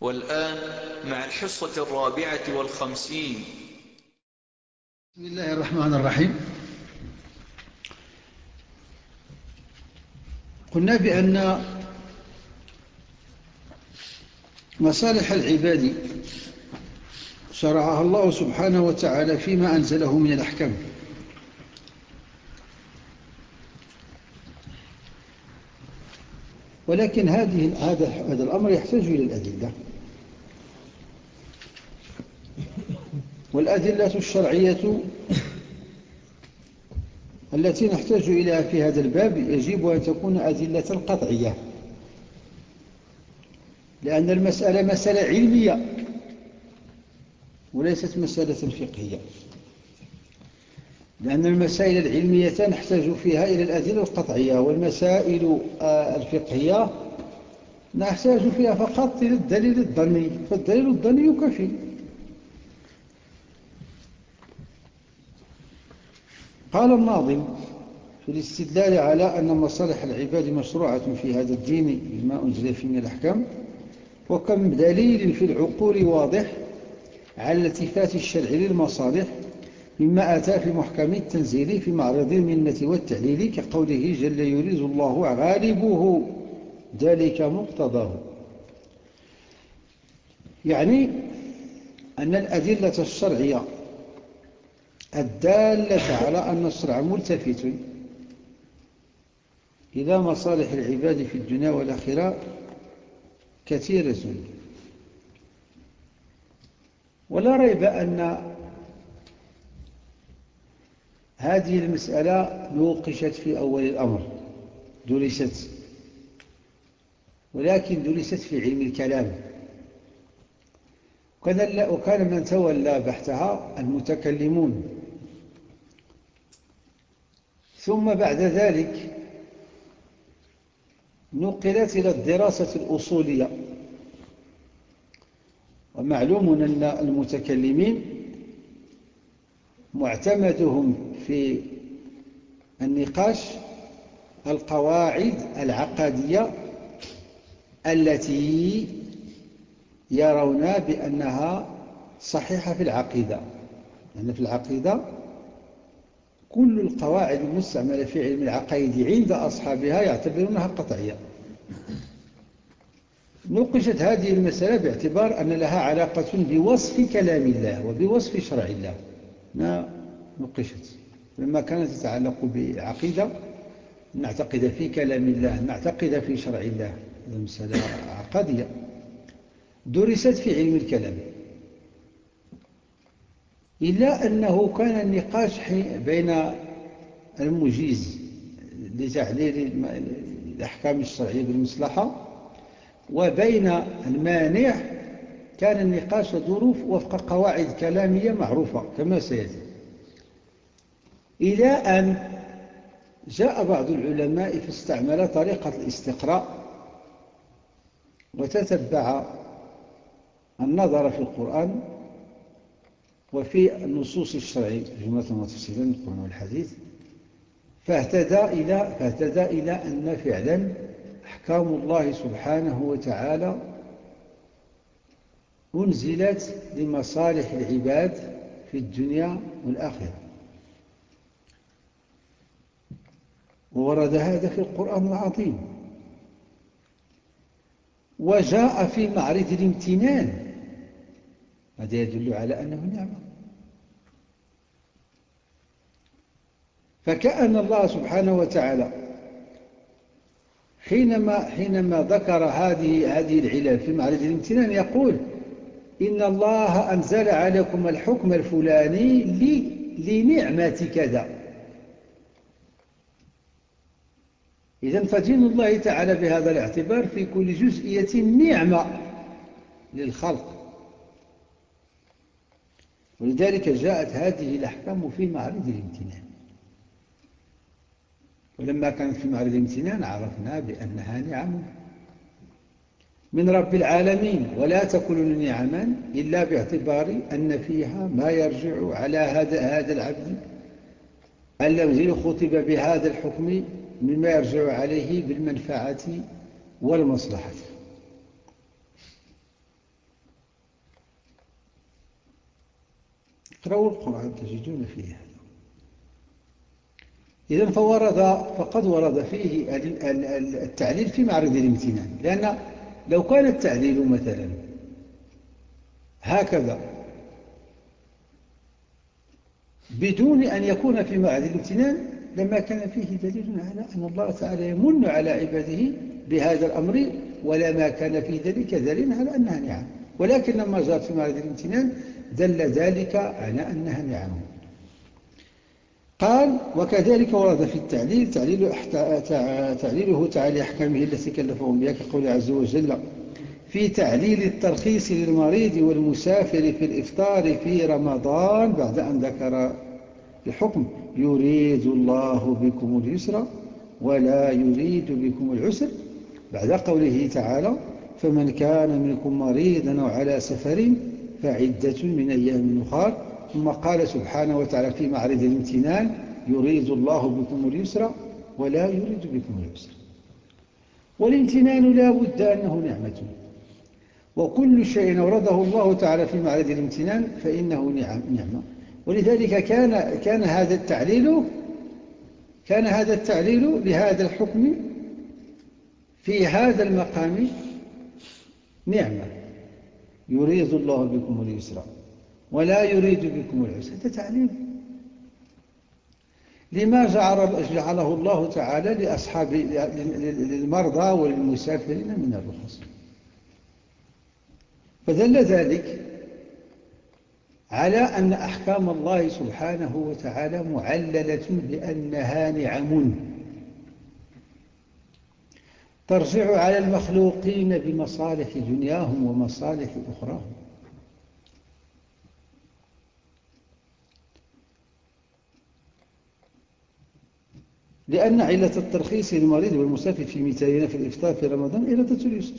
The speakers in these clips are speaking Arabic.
والآن مع الحصة الرابعة والخمسين. بسم الله الرحمن الرحيم. قلنا بأن مصالح العباد شرعها الله سبحانه وتعالى فيما أنزله من الأحكام. ولكن هذه هذا هذا الأمر يحتاج إلى الأدلة. والأدلة الشرعية التي نحتاج إليها في هذا الباب يجب أن تكون أدلة قطعية. لأن المسألة مسألة علمية وليست مسألة فقهية. لأن المسائل العلمية نحتاج فيها إلى الأدلة القطعية والمسائل الفقهية نحتاج فيها فقط إلى الدليل الظني فالدليل الظني يكفي. قال الناظم في الاستدلال على أن مصالح العباد مشروعة في هذا الدين بما أنزل فيه من الأحكام وكم دليل في العقول واضح على التفات الشرع للمصالح مما أتى في محكم التنزيل في معرض المنة والتعليل كقوله جل يريز الله غالبه ذلك مقتضاه. يعني أن الأدلة الشرعية الدالة على أن الشرع ملتفت. إلى مصالح العباد في الدنيا والآخرة كثيرة. ولا ريب أن هذه المسألة نوقشت في أول الأمر. درست ولكن درست في علم الكلام. وكان من تولى بحثها المتكلمون. ثم بعد ذلك نقلت إلى الدراسة الأصولية. ومعلوم أن المتكلمين معتمدهم في النقاش القواعد العقادية التي يرون بأنها صحيحة في العقيدة. لأن في العقيدة كل القواعد المستعملة في علم العقائد عند أصحابها يعتبرونها قطعية. نوقشت هذه المسألة باعتبار أن لها علاقة بوصف كلام الله وبوصف شرع الله. ما نوقشت. لما كانت تتعلق بعقيدة نعتقد في كلام الله نعتقد في شرع الله. هذه مسألة عقدية. درست في علم الكلام. إلا أنه كان النقاش بين المجيز لتعليل الأحكام الشرعية بالمصلحة وبين المانع كان النقاش يدور وفق قواعد كلامية معروفة كما سيأتي. إلى أن جاء بعض العلماء فاستعمل طريقة الاستقراء وتتبع النظر في القرآن وفي النصوص الشرعية جملة وتفصيلا القرآن والحديث فاهتدى إلى, فاهتدى إلى أن فعلا أحكام الله سبحانه وتعالى أنزلت لمصالح العباد في الدنيا والآخرة. وورد هذا في القرآن العظيم. وجاء في معرض الامتنان. هذا يدل على أنه نعمة. فكأن الله سبحانه وتعالى حينما, حينما ذكر هذه, هذه العلل في معرض الامتنان يقول إن الله أنزل عليكم الحكم الفلاني لنعمة كذا. إذا فدين الله تعالى بهذا الاعتبار في كل جزئية نعمة للخلق. ولذلك جاءت هذه الأحكام في معرض الامتنان. ولما كانت في معرض الامتنان عرفنا بأنها نعم. من رب العالمين ولا تكون نعما إلا باعتبار أن فيها ما يرجع على هذا هذا العبد الذي خطب بهذا الحكم مما يرجع عليه بالمنفعة والمصلحة. اقرأوا القرآن تجدون فيه إذن فورد فقد ورد فيه التعليل في معرض الامتنان. لأن لو كان التعليل مثلا هكذا بدون أن يكون في معرض الامتنان لما كان فيه دليل على أن الله تعالى يمن على عباده بهذا الأمر ولا ما كان في ذلك دليل على أنها نعم. ولكن لما جاءت في معرض الامتنان دل ذلك على أنها نعم. قال وكذلك ورد في التعليل تعليل تعليله تعالي أحكامه التي كلفهم بها كقول عز وجل في تعليل الترخيص للمريض والمسافر في الإفطار في رمضان بعد أن ذكر الحكم يريد الله بكم اليسر ولا يريد بكم العسر بعد قوله تعالى فمن كان منكم مريضا أو على سفر فعدة من أيام أخر ثم قال سبحانه وتعالى في معرض الامتنان يريد الله بكم اليسر ولا يريد بكم العسر والامتنان لا بد أنه نعمة. وكل شيء أورده الله تعالى في معرض الامتنان فإنه نعم نعمة. ولذلك كان كان هذا التعليل كان هذا التعليل لهذا الحكم في هذا المقام نعمة. يريد الله بكم اليسر. ولا يريد بكم العسر هذا تعليم. لما جعله الله تعالى لأصحاب للمرضى وللمسافرين من الرخص. فدل ذلك على أن أحكام الله سبحانه وتعالى معللة بأنها نعم. ترجع على المخلوقين بمصالح دنياهم ومصالح أخراهم. لأن علة الترخيص للمريض والمسافر في مثالنا في الإفطار في رمضان إرادة اليسر.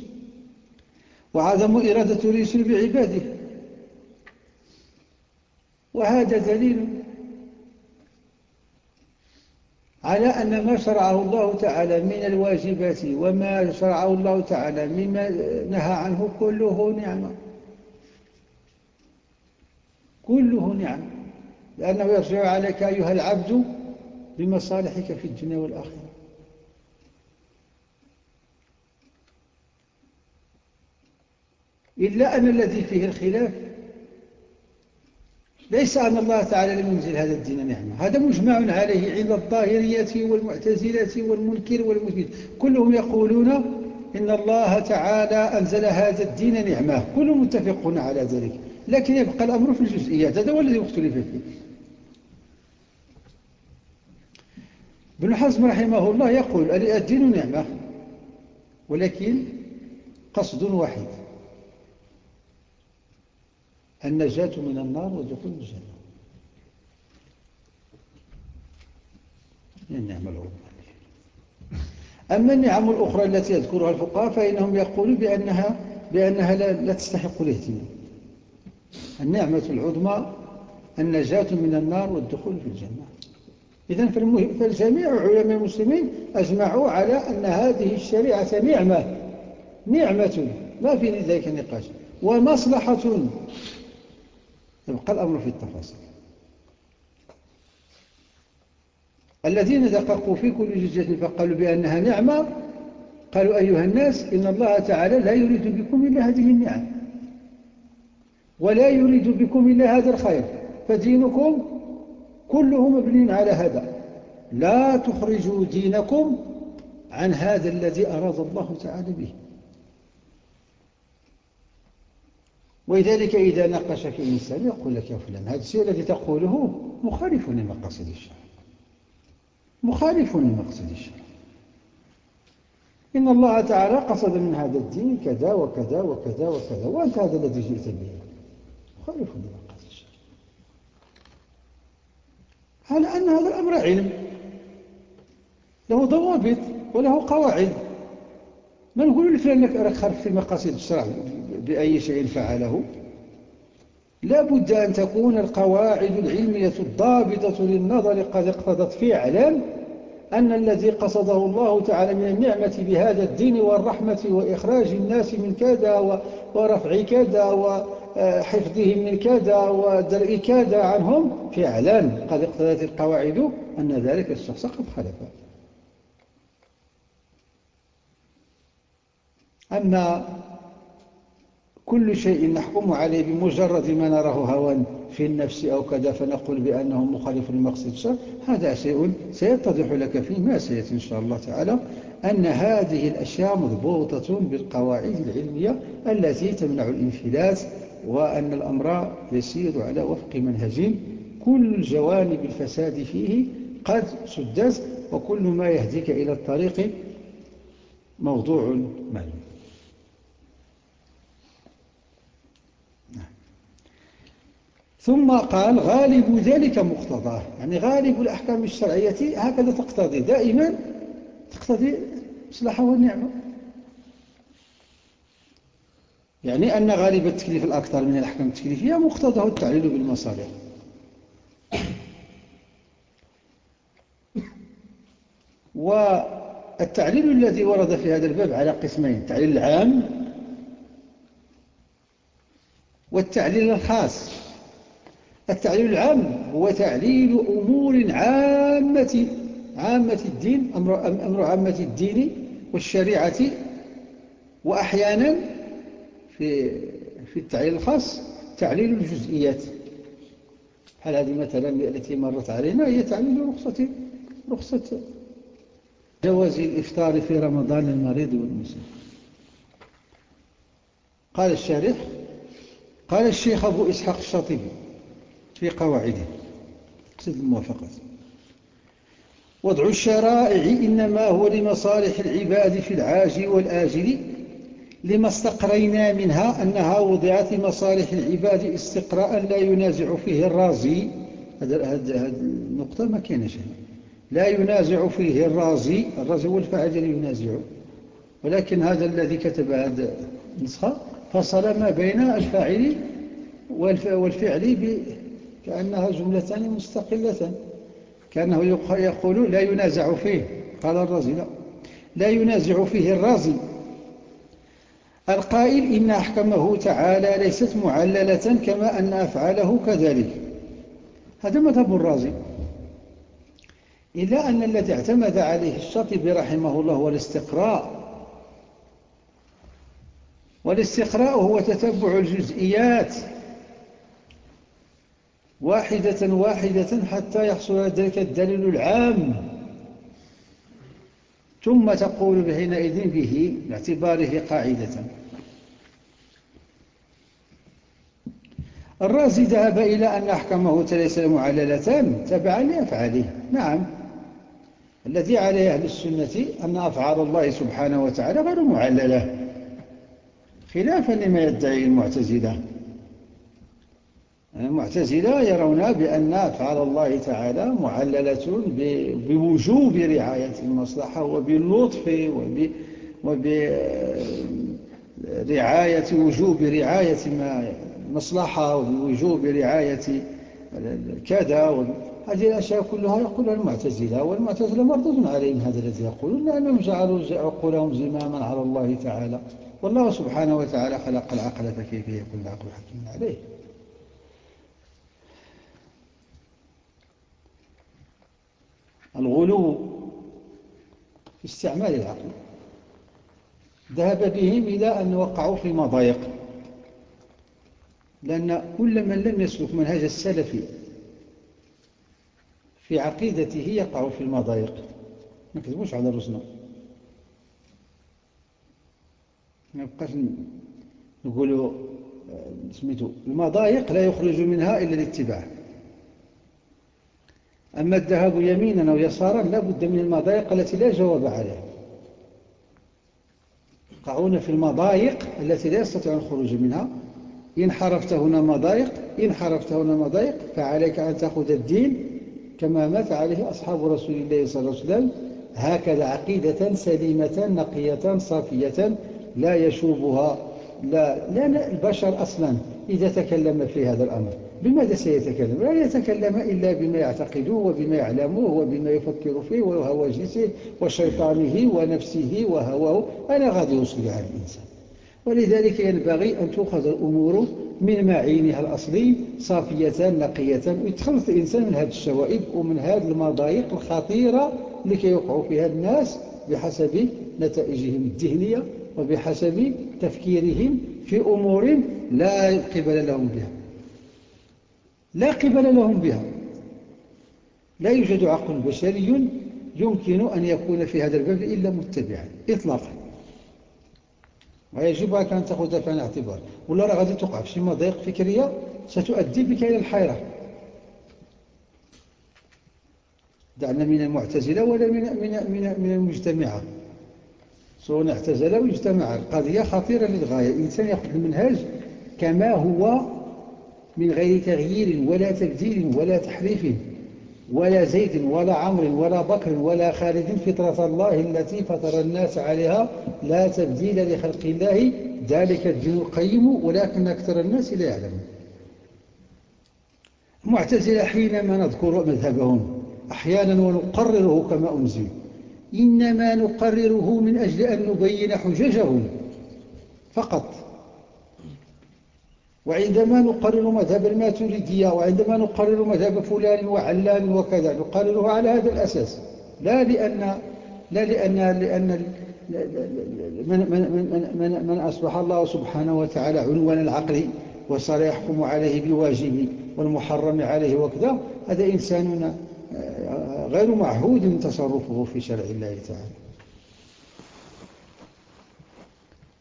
وعدم إرادة اليسر بعباده. وهذا دليل على أن ما شرعه الله تعالى من الواجبات وما شرعه الله تعالى مما نهى عنه كله نعمة. كله نعمة. لأنه يرجع عليك أيها العبد بمصالحك في الدنيا والآخرة. إلا أن الذي فيه الخلاف ليس أن الله تعالى لم ينزل هذا الدين نعمة. هذا مجمع عليه عند الظاهرية والمعتزلة والمنكر والمثبت كلهم يقولون إن الله تعالى أنزل هذا الدين نعمة. كلهم متفقون على ذلك. لكن يبقى الأمر في الجزئيات. هذا هو الذي اختلف فيه. ابن حزم رحمه الله يقول الدين نعمة ولكن قصد واحد النجاة من النار ودخول الجنة. النعمة العظمى. أما النعم الأخرى التي يذكرها الفقهاء فإنهم يقولون بأنها, بأنها لا, لا تستحق الاهتمام. النعمة العظمى النجاة من النار والدخول في الجنة. إذن فالجميع علماء المسلمين أجمعوا على أن هذه الشريعة نعمة. نعمة. ما في ذلك نقاش. ومصلحة. يبقى الأمر في التفاصيل. الذين دققوا في كل جزية فقالوا بأنها نعمة. قالوا أيها الناس إن الله تعالى لا يريد بكم إلا هذه النعم. ولا يريد بكم إلا هذا الخير. فدينكم كله مبني على هذا. لا تخرجوا دينكم عن هذا الذي أراد الله تعالى به. ولذلك إذا ناقشك إنسان يقول لك يا فلان هذا الشيء الذي تقوله مخالف لمقاصد الشرع. مخالف لمقصد الشرع. إن الله تعالى قصد من هذا الدين كذا وكذا وكذا وكذا وأنت هذا الذي جئت به. خالف لما قال الشيخ على أن هذا الأمر علم؟ له ضوابط وله قواعد. ما نقول لفلان راك خرف في مقاصد الشرع بأي شيء فعله؟ لا بد أن تكون القواعد العلمية الضابطة للنظر قد اقتضت فعلا أن الذي قصده الله تعالى من النعمة بهذا الدين والرحمة وإخراج الناس من كذا ورفع كذا وحفظهم من كذا ودرء كذا عنهم فعلا قد اقتضت القواعد أن ذلك الشخص قد خلف. أما كل شيء نحكم عليه بمجرد ما نراه هوى في النفس أو كذا فنقول بأنه مخالف لمقصد الشر هذا شيء سيتضح لك فيما سيأتي إن شاء الله تعالى أن هذه الأشياء مضبوطة بالقواعد العلمية التي تمنع الانفلات وأن الأمر يسير على وفق منهج كل الجوانب الفساد فيه قد سدت وكل ما يهديك إلى الطريق موضوع معلوم. ثم قال غالب ذلك مقتضاه يعني غالب الأحكام الشرعية هكذا تقتضي. دائما تقتضي إصلاحها والنعمة. يعني أن غالب التكليف الأكثر من الأحكام التكليفية مقتضاه التعليل بالمصالح والتعليل الذي ورد في هذا الباب على قسمين التعليل العام والتعليل الخاص. التعليل العام هو تعليل أمور عامة عامة الدين أمر, أمر عامة الدين والشريعة وأحيانا في في التعليل الخاص تعليل الجزئيات. هل هذه مثلا التي مرت علينا هي تعليل رخصة رخصة جواز الإفطار في رمضان للمريض والمسلم؟ قال الشارح قال الشيخ أبو إسحاق الشاطبي في قواعده. سد الموافقة وضع الشرائع إنما هو لمصالح العباد في العاجل والآجل لما استقرينا منها أنها وضعت لمصالح العباد استقراء لا ينازع فيه الرازي. هذه النقطة ما كان شيء. لا ينازع فيه الرازي. الرازي هو الفاعل الذي ينازع. ولكن هذا الذي كتب هذا النسخة فصل ما بين الفاعل والفعل كأنها جملتان مستقلتان كأنه يقول لا ينازع فيه. قال الرازي لا. لا ينازع فيه الرازي. القائل إن أحكمه تعالى ليست معللة كما أن أفعاله كذلك. هذا مذهب الرازي. إلا أن الذي اعتمد عليه الشاطبي رحمه الله هو الاستقراء والاستقراء هو تتبع الجزئيات واحدة واحدة حتى يحصل ذلك الدليل العام. ثم تقول حينئذ به باعتباره قاعدة. الرازي ذهب إلى أن أحكمه ليس معللة تبعا لأفعاله. نعم. الذي عليه أهل السنة أن أفعال الله سبحانه وتعالى غير معللة خلافا لما يدعي المعتزلة. المعتزلة يرون بأن أفعال الله تعالى معللة بوجوب رعاية المصلحة وباللطف وبرعاية وجوب رعاية المصلحة وبوجوب رعاية كذا هذه الأشياء كلها يقولها المعتزلة والمعتزلة مردود عليهم هذا الذي يقولون لأنهم جعلوا عقولهم زماما على الله تعالى. والله سبحانه وتعالى خلق العقل فكيف يكون العقل حكيما عليه؟ الغلو في استعمال العقل. ذهب بهم إلى أن وقعوا في مضايق لأن كل من لم يسلك منهج السلف في عقيدته يقع في المضايق. ما كذبوش على الرسل ما يبقاش نقولوا آه، سميتو المضايق لا يخرج منها إلا الاتباع. أما الذهاب يمينا أو يسارا لا بد من المضايق التي لا جواب عليها. يقعون في المضايق التي لا يستطيعون الخروج منها. إن حرفت هنا مضايق إن حرفت هنا مضايق فعليك أن تأخذ الدين كما مات عليه أصحاب رسول الله صلى الله عليه وسلم. هكذا عقيدة سليمة نقية صافية لا يشوبها لا, لا البشر أصلا إذا تكلم في هذا الأمر. بماذا سيتكلم؟ لا يتكلم إلا بما يعتقده وبما يعلمه وبما يفكر فيه وهواجسه وشيطانه ونفسه وهواه. أنا غادي يوصل على الإنسان. ولذلك ينبغي أن تؤخذ الأمور من معينها الأصلي صافية نقية ويتخلص الإنسان من هذه الشوائب ومن هذه المضايق الخطيرة لكي يقعوا فيها الناس بحسب نتائجهم الذهنية وبحسب تفكيرهم في أمور لا قبل لهم بها. لا قبل لهم بها. لا يوجد عقل بشري يمكن أن يكون في هذا الباب إلا متبعا إطلاقا. ويجب عليك أن تأخذ في الاعتبار. ولا راه غادي تقع في شي مضايق فكرية ستؤدي بك إلى الحيرة. دعنا من المعتزلة ولا من, من, من, من المجتمعة سواء اعتزل أو القضية خطيرة للغاية. الإنسان يأخذ المنهاج كما هو من غير تغيير ولا تبديل ولا تحريف ولا زيد ولا عمر ولا بكر ولا خالد فطرة الله التي فطر الناس عليها لا تبديل لخلق الله. ذلك الدين القيم ولكن أكثر الناس لا يعلمون. المعتزلة حينما نذكر مذهبهم أحيانا ونقرره كما أنزل إنما نقرره من أجل أن نبين حججهم فقط. وعندما نقرر مذهب الماتريدية وعندما نقرر مذهب فلان وعلان وكذا نقرره على هذا الأساس. لا لأن لا لأن لأن من, من, من, من, من أصبح الله سبحانه وتعالى عنوان العقل وصار يحكم عليه بالواجب والمحرم عليه وكذا. هذا إنسان آه، غير معهود تصرفه في شرع الله تعالى.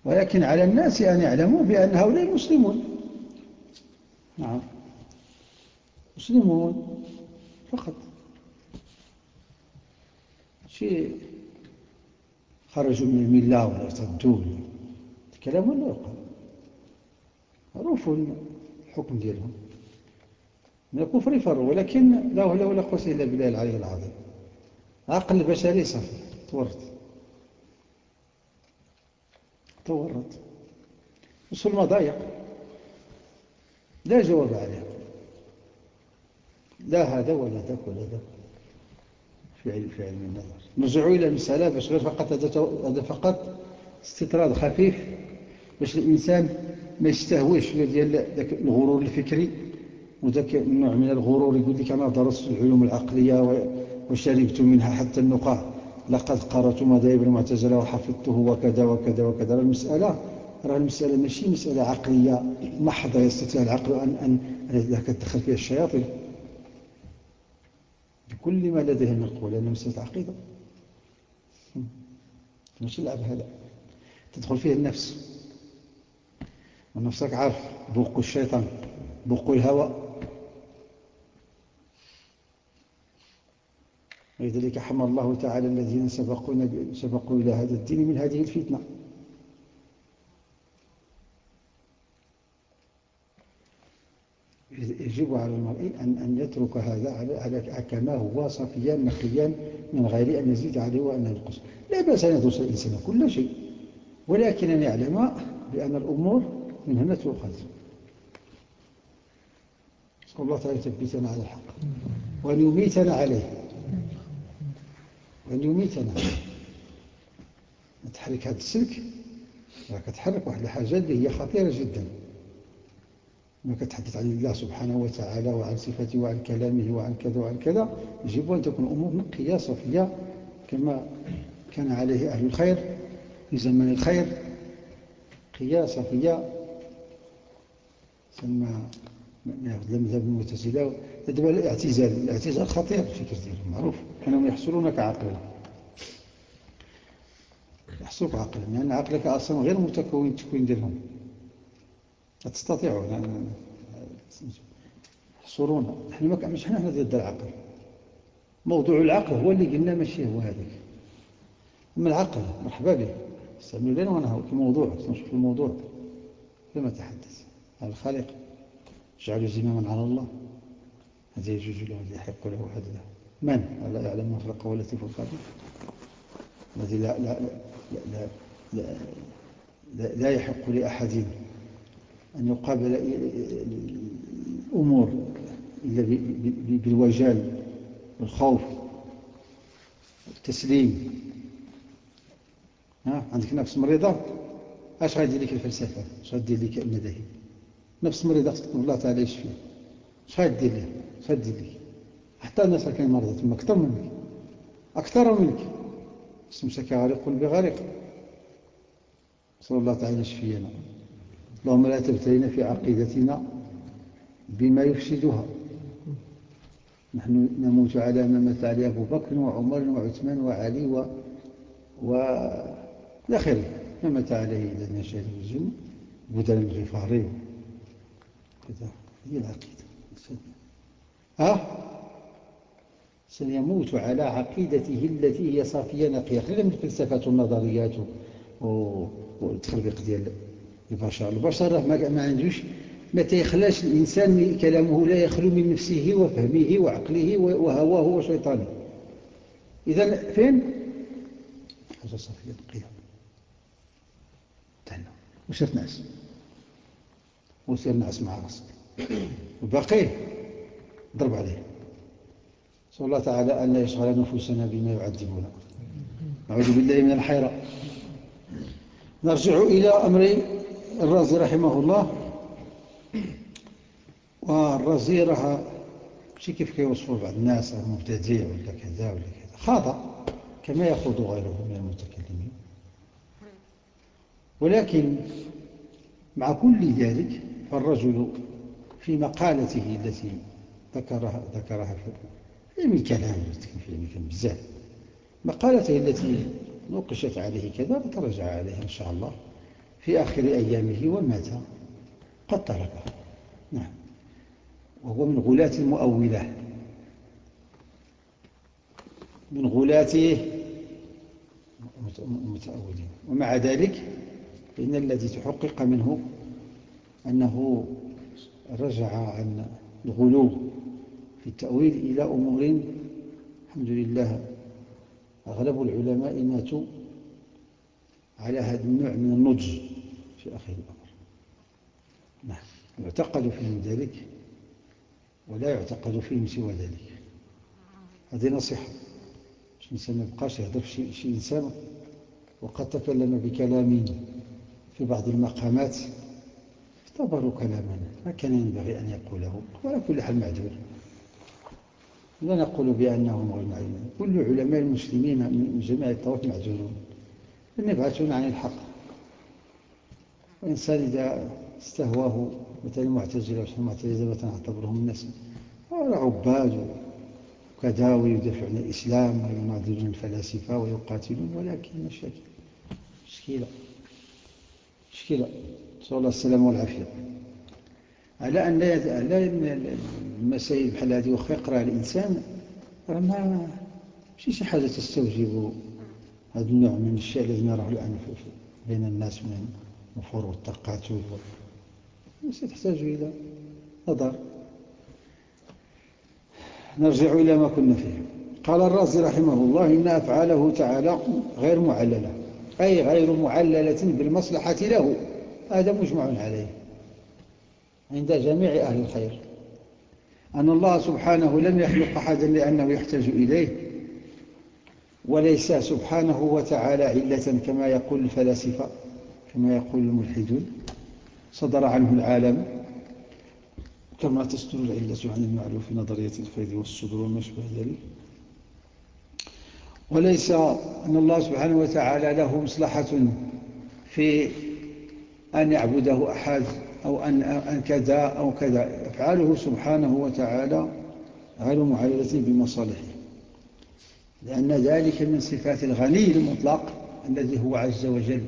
ولكن على الناس أن يعلموا بأن هؤلاء مسلمون. نعم. مسلمون فقط. شيء خرجوا من الملة ولا ارتدوا؟ الكلام ولا يقال؟ معروف الحكم ديالهم. من الكفر فروا ولكن لا حول ولا قوة إلا بالله العلي العظيم. عقل البشري صافي. تورط. تورط. وصل المضايق لا جواب عليه. لا هذا ولا ذاك ولا ذاك. في علم في علم النظر نرجعوا إلى المسألة باش غير فقط هذا فقط استطراد خفيف باش الإنسان ما يستهويش ديال ذاك الغرور الفكري وذاك النوع من الغرور يقول لك أنا درست العلوم العقلية وشربت منها حتى النقاع لقد قرأت مذاهب المعتزلة وحفظته وكذا وكذا وكذا. المسألة راه المسألة ماشي مسألة عقلية محضة يستطيع العقل أن, أن, أن تدخل فيها الشياطين. بكل ما لديه من قوة لأنها مسألة عقيدة. ماشي لعب هذا. تدخل فيه النفس. ونفسك عارف بوق الشيطان بوق الهوى ولذلك حمى الله تعالى الذين سبقوا إلى هذا الدين من هذه الفتنة. يجب على المرء أن, أن يترك هذا على, كما هو صفيا نقيا من غير أن يزيد عليه وأن ينقص. لا بأس أن يدرس الإنسان كل شيء ولكن أن يعلم بأن الأمور من هنا تؤخذ. نسأل الله تعالى يثبتنا على الحق. وأن يميتنا عليه. وأن يميتنا تحرك هذا السلك. تحرك واحد الحاجات اللي هي خطيرة جدا. ما كتحدث عن الله سبحانه وتعالى وعن صفته وعن كلامه وعن كذا وعن كذا يجب أن تكون أمور نقية صفية كما كان عليه أهل الخير في زمن الخير. قيا صفية ثم لم يذهب المتزلة دابا الاعتزال الاعتزال خطير الفكر ديالهم معروف. انهم يحصلونك عقلا يحصلك عقلا لأن عقلك أصلا غير متكون التكوين ديالهم. تستطيعون تحصرون. نحن ما مش إحنا ضد العقل. موضوع العقل هو اللي قلنا ماشي هو هذاك أما العقل مرحبا به استعملوا لنا ونهوا في موضوع نشوف الموضوع. لما تحدث؟ عن الخالق. جعلوا زماما على الله. هذا يجوز له هذا يحق له هذا له من؟ لا يعلم ما خلق ولا في القادر الذي لا, لا, لا, لا, لا, لا, لا يحق لأحد أن يقابل الأمور إلا بالوجال والخوف والتسليم. ها؟ عندك نفس مريضة؟ أش غادي لك الفلسفة؟ أش غادي لك المذاهب؟ نفس مريضة تقول الله تعالى يشفيه أش غادي لها؟ أش غادي لك؟ حتى الناس كاين مرضى تما أكثر منك. أكثر منك. استمسك غارق بغارق صلى الله تعالى يشفينا اللهم لا تبتلينا في عقيدتنا بما يفسدها. نحن نموت على ما مات عليه أبو بكر وعمر وعثمان وعلي و... و... الآخر ما مات عليه إلى النشاء والجن بدل الغفاري كذا هي العقيدة. ها؟ سيموت على عقيدته التي هي صافية نقية. غير من الفلسفات والنظريات والتخربيق ديال البشر. البشر ما عندوش متى يخلاش الإنسان كلامه لا يخلو من نفسه وفهمه وعقله وهواه وشيطانه. إذا فين؟ حاجة صافية نقية تهنا وصير نعس؟ وصير نعس مع راسك؟ وباقي؟ ضرب عليه. صلى الله تعالى أن لا يشغل نفوسنا بما يعذبنا. نعوذ بالله من الحيرة. نرجع إلى أمر الرازي رحمه الله. والرازي راه ماشي كيف كيوصفوا بعض الناس مبتدع ولا كذا ولا كذا. خاطئ كما يخوض غيره من المتكلمين. ولكن مع كل ذلك فالرجل في مقالته التي ذكرها ذكرها في علم الكلام في بزاف. مقالته التي نوقشت عليه كذا فترجع عليها إن شاء الله. في آخر أيامه ومات. قد تركه. نعم. وهو من غلاة المؤولة. من غلاة المتأولين. ومع ذلك فإن الذي تحقق منه أنه رجع عن الغلو في التأويل إلى أمور الحمد لله. أغلب العلماء ماتوا على هذا النوع من النضج في آخر الأمر. نعم. يعتقد فيهم ذلك ولا يعتقد فيهم سوى ذلك. هذه نصيحة. باش الإنسان ما يبقاش يهضر في شي إنسان وقد تكلم بكلام في بعض المقامات اعتبروا كلاما ما كان ينبغي أن يقوله. ولا كل حال معذور. لا نقول بأنهم غير معلومين. كل علماء المسلمين من جميع الطوائف معذورون. لم يبعثون عن الحق. الإنسان إذا استهواه مثل المعتزلة المعتزلة مثلا اعتبرهم الناس عباد وكذا ويدافعون عن الإسلام ويناظرون الفلاسفة ويقاتلون ولكن مشاكل مشكلة مشكلة. صلى الله السلام والعافية. على أن لا المسائل بحال هذه وخا يقرأ الإنسان راه ما ماشي شي حاجة تستوجب هذا النوع من الشيء الذي نراه الآن بين الناس من النفور والتقاتل ستحتاج إلى نظر. نرجع إلى ما كنا فيه. قال الرازي رحمه الله إن أفعاله تعالى غير معللة أي غير معللة بالمصلحة له. هذا مجمع عليه عند جميع أهل الخير. أن الله سبحانه لم يخلق أحدا لأنه يحتاج إليه. وليس سبحانه وتعالى علة كما يقول الفلاسفة كما يقول الملحدون. صدر عنه العالم. كما تصدر العلة عن المعلوم في نظرية الفيض والصدور وما شبه ذلك. وليس أن الله سبحانه وتعالى له مصلحة في أن يعبده أحد أو أن, كذا أو كذا. أفعاله سبحانه وتعالى غير معللة بمصالحه. لأن ذلك من صفات الغني المطلق الذي هو عز وجل.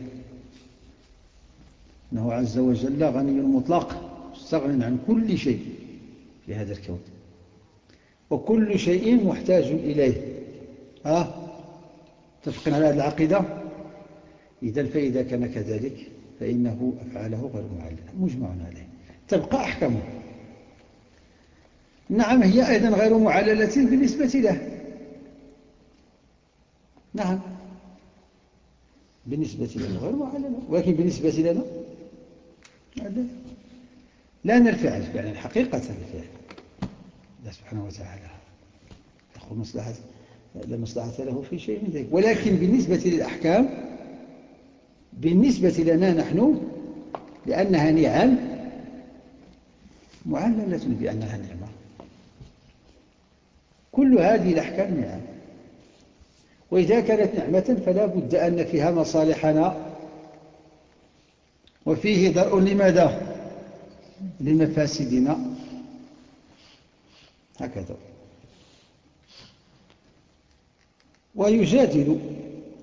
أنه عز وجل غني مطلق مستغن عن كل شيء في هذا الكون. وكل شيء محتاج إليه. ها؟ تفقنا على هذه العقيدة؟ إذا فإذا كان كذلك فإنه أفعاله غير مجمع عليه. تبقى أحكامه. نعم هي أيضا غير معللة بالنسبة له. نعم. بالنسبة له غير معللة ولكن بالنسبة لنا لأن الفعل فعلا حقيقة الفعل. الله سبحانه وتعالى يقول مصلحة لا مصلحة له في شيء من ذلك. ولكن بالنسبة للأحكام بالنسبة لنا نحن لأنها نعم معللة بأنها نعمة. كل هذه الأحكام نعم. وإذا كانت نعمة فلا بد أن فيها مصالحنا. وفيه درء لماذا؟ لمفاسدنا. هكذا. ويجادل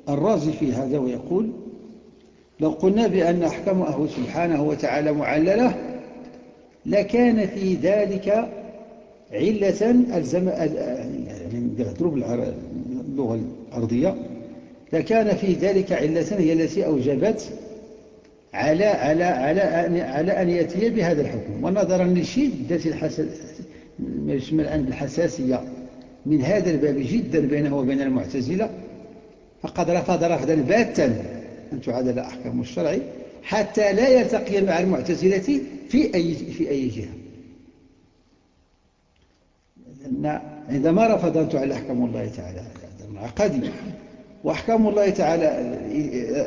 الرازي في هذا ويقول لو قلنا بأن أحكامه سبحانه وتعالى معللة لكان في ذلك علة الزم يعني نضرب اللغة الأرضية لكان في ذلك علة هي التي أوجبت على على على على أن يأتي بهذا الحكم. ونظرا لشدة ما يسمى الآن بالحساسية من هذا الباب جدا بينه وبين المعتزلة. فقد رفض رفضا باتا أن تعادل أحكام الشرع حتى لا يلتقي مع المعتزلة في أي, في أي جهة. لأن عندما رفض أن تعالى أحكام الله تعالى. عقدي وأحكام الله تعالى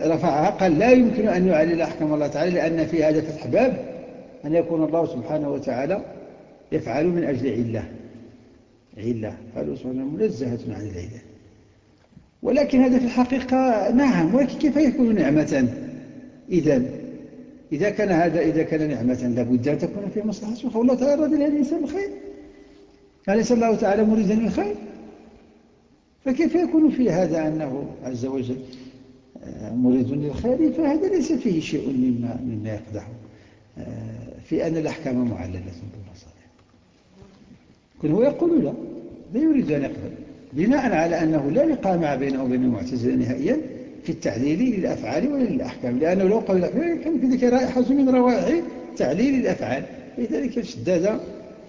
رفعها قال لا يمكن أن يعلل أحكام الله تعالى لأن في هذا فتح باب أن يكون الله سبحانه وتعالى يفعل من أجل علة. علة. قالوا سبحانه منزهة عن العلة. ولكن هذا في الحقيقة نعم ولكن كيف يكون نعمة؟ إذا إذا كان هذا إذا كان نعمة لابد أن تكون فيه مصلحة سبحانه الله تعالى أراد لهذا الإنسان الخير. أليس الله تعالى مريدا للخير فكيف يكون في هذا أنه عز وجل آه، مريد للخير؟ فهذا ليس فيه شيء مما, مما يقدح. آه، في أن الأحكام معللة بالمصالح. كن هو يقول لا لا يريد أن يقبل. بناء على أنه لا لقاء مع بينه وبين المعتزلة نهائيا في التعليل للأفعال ولا للأحكام لأنه لو قبل كان في ذلك رائحة من روائح تعليل الأفعال. لذلك اشتد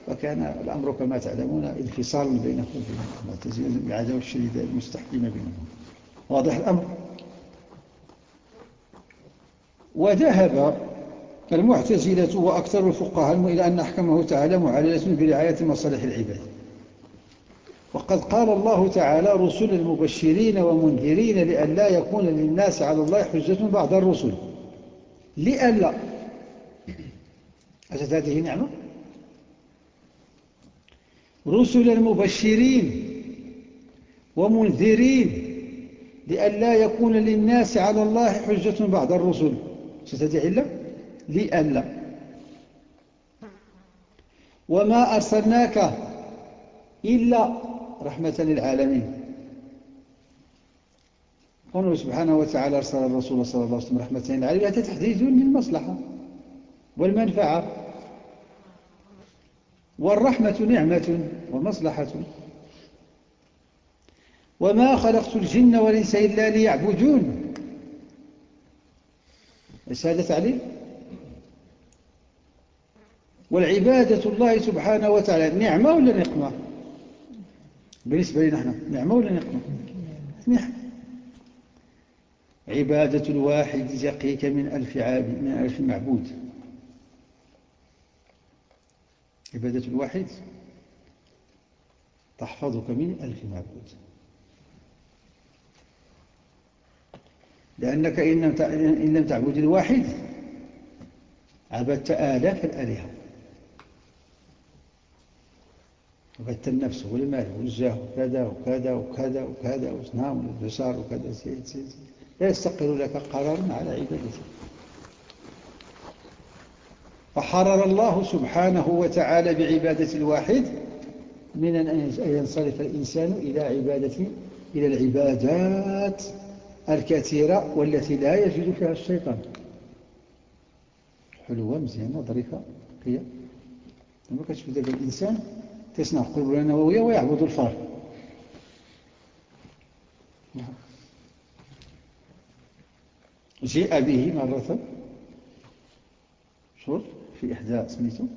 وكان الأمر كما تعلمون انفصال بينه وبين المعتزلة العداوة الشديدة المستحكمة بينهم. واضح الأمر؟ وذهب المعتزلة وأكثر الفقهاء إلى أن أحكمه تعالى معللة برعاية مصالح العباد. وقد قال الله تعالى رسل المبشرين ومنذرين لئلا يكون للناس على الله حجة بعد الرسل. لئلا. أجد هذه نعمة رسلا مبشرين ومنذرين لئلا يكون للناس على الله حجة بعد الرسل. ستدعي الله لئلا وما أرسلناك إلا رحمة للعالمين. قوله سبحانه وتعالى أرسل الرسول صلى الله عليه وسلم رحمة للعالمين. هذا تحديد للمصلحة والمنفعة. والرحمة نعمة ومصلحة وما خلقت الجن والإنس إلا ليعبدون. بس هذا تعليل؟ والعبادة الله سبحانه وتعالى نعمة ولا نقمة؟ بالنسبة لنا نحن نعمة ولا نقمة؟ نعمة. عبادة الواحد يقيك من ألف عابد من ألف معبود. عبادة الواحد تحفظك من ألف معبود لأنك إن لم تعبد الواحد عبدت آلاف الآلهة. عبدت النفس والمال والجاه وكذا وكذا وكذا وكذا وصنام والبشر وكذا سيد سيد لا يستقر لك قرار على عبادته فحرر الله سبحانه وتعالى بعبادة الواحد من أن ينصرف الإنسان إلى عبادة إلى العبادات الكثيرة والتي لا يجد فيها الشيطان. حلوة مزيانة ظريفة هي. لما كتشوف ذلك الإنسان تصنع قلوب النووية ويعبد الفار جيء به مرة شوف. في إحدى سميته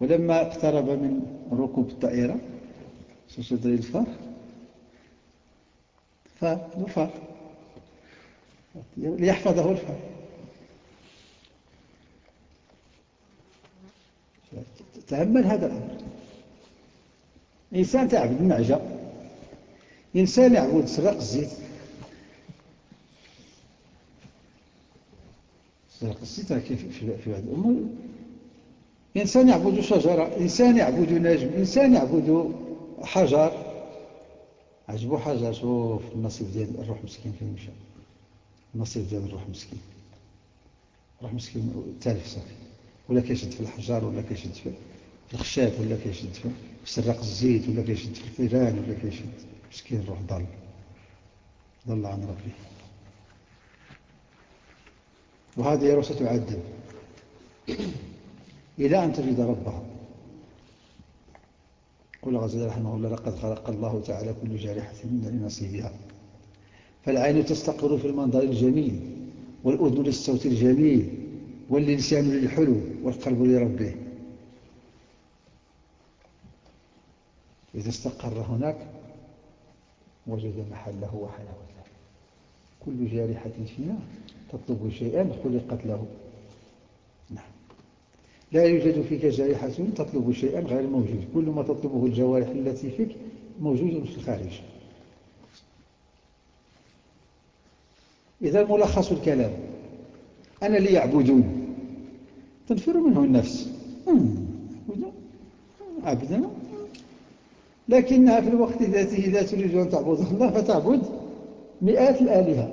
ولما اقترب من ركوب الطائرة سوشد الفار؟ فالفار ليحفظه الفار. تأمل هذا الأمر. إنسان تعبد النعجة إنسان يعبد سرق الزيت. سرق الزيت كيف في هذه الأمور؟ إنسان يعبد شجرة إنسان يعبد نجم إنسان يعبد حجر. عجبو حجر شوف النصيب ديال الروح مسكين فين مشى. النصيب ديال الروح مسكين الروح مسكين تالف صافي. ولا كيشد في الحجر ولا كيشد في الخشاب ولا كيشد في سرق الزيت ولا كيشد في الفيران ولا كيشد. مسكين الروح ضل. ضل عن ربه وهذه روح ستعذب إلى أن تجد ربها قل غزل رحمه الله لقد خلق الله تعالى كل جارحة من لنصيبها فالعين تستقر في المنظر الجميل والأذن للصوت الجميل واللسان للحلو والقلب لربه. إذا استقر هناك وجد محله وحلاوته كل جارحة فينا تطلب شيئا خلقت له. لا يوجد فيك جارحة تطلب شيئا غير موجود. كل ما تطلبه الجوارح التي فيك موجود في الخارج. إذا ملخص الكلام. أنا لي يعبدون. تنفر منه النفس. عبدا؟ لكنها في الوقت ذاته لا تريد أن تعبد الله فتعبد مئات الآلهة.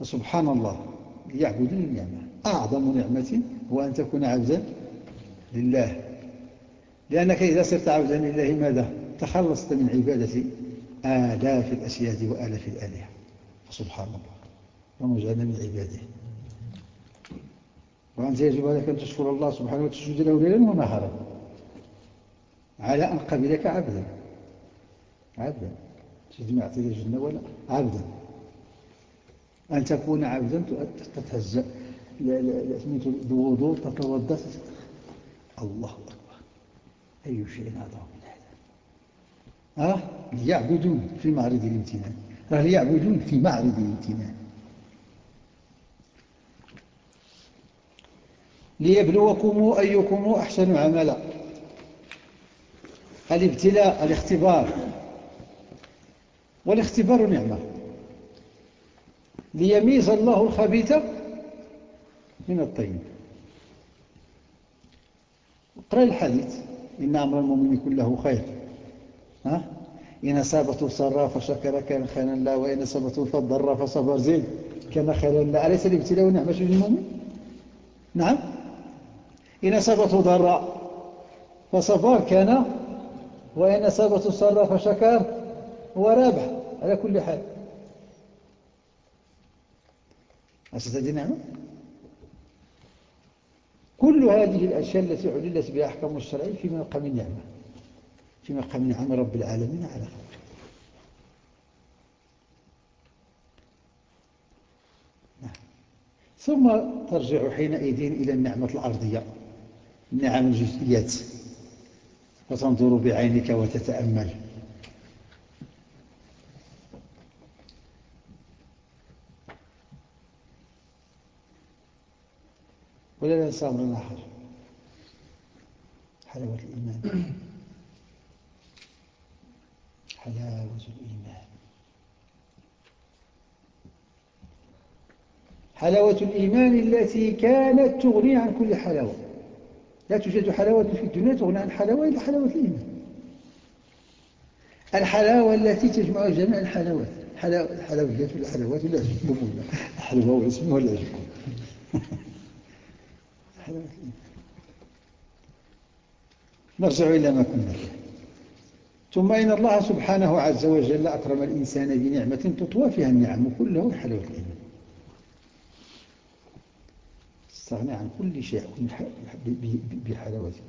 فسبحان الله. ليعبدون النعمة. أعظم نعمة هو أن تكون عبدا لله. لأنك إذا صرت عبدا لله ماذا؟ تخلصت من عبادة آلاف الأسياد وآلاف الآلهة. فسبحان الله. ومجعلنا من عباده. وأنت يجب عليك أن تشكر الله سبحانه وتسجد له ليلا ونهارا. على أن قبلك عبدا. عبدا. سيدي ما أعطي الجنة ولا. عبدا. أن تكون عبدا تتهزأ الوضوء تتوضا الله أكبر. أي شيء أعظم من هذا؟ أه ليعبدون في معرض الامتنان. راه ليعبدون في معرض الامتنان؟ ليبلوكم أيكم أحسن عملا. الابتلاء الاختبار. والاختبار نعمة. ليميز الله الخبيث من الطيب. اقرأ الحديث. إن أمر المؤمن كله خير. ها؟ إن أصابته سرا فشكر كان خيرا لا وإن أصابته فضر فصبر زين. كان خيرا لا أليس الابتلاء نعمة للمؤمن نعم. إن أصابته ضر فصبر كان وإن أصابته سرا فشكر ورابح. على كل حال. أستدي نعمة؟ كل هذه الأشياء التي عللت بها أحكام الشرع في مقام النعمة في مقام نعم رب العالمين على خلقه نعم. ثم ترجع حينئذ إلى النعمة الأرضية النعم الجزئيات. وتنظر بعينك وتتأمل. ولا ننسى أمرا آخر حلاوة الإيمان حلاوة الإيمان حلاوة الإيمان التي كانت تغني عن كل حلاوة لا توجد حلاوة في الدنيا تغني عن حلاوة إلا حلاوة الإيمان الحلاوة التي تجمع جميع الحلاوات الحلويات والحلاوات ولا عجبكم ولا واسمه ولا نرجع إلى ما كنا. ثم إن الله سبحانه عز وجل أكرم الإنسان بنعمة تطوى فيها النعم كلها حلاوة الإيمان استغنى عن كل شيء بحلاوته.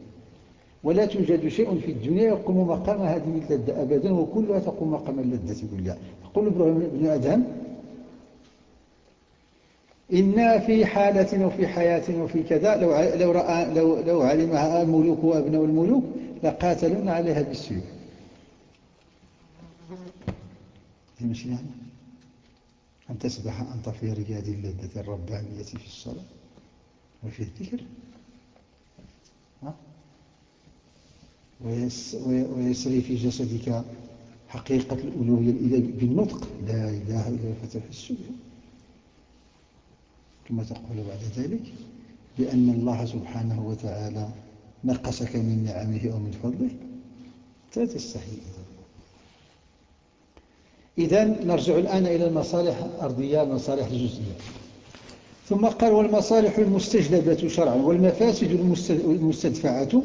ولا توجد شيء في الدنيا يقوم مقام هذه اللذة أبدا وكلها تقوم مقام اللذة كلها. يقول إبراهيم بن أدهم إنا في حالة وفي حياة وفي كذا لو لو رأى لو لو علمها الملوك وأبناء الملوك لقاتلون عليها بالسيوف مش يعني؟ أن تسبح أنت في رياض اللذة الربانية في الصلاة وفي الذكر؟ ويسري في جسدك حقيقة الألوهية. بالنطق لا إله إلا الفتح السبح ثم تقول بعد ذلك بأن الله سبحانه وتعالى نقصك من نعمه أو من فضله. لا تستحي إذا نرجع الآن إلى المصالح الأرضية المصالح الجزئية. ثم قال والمصالح المستجلبة شرعا والمفاسد المستدفعة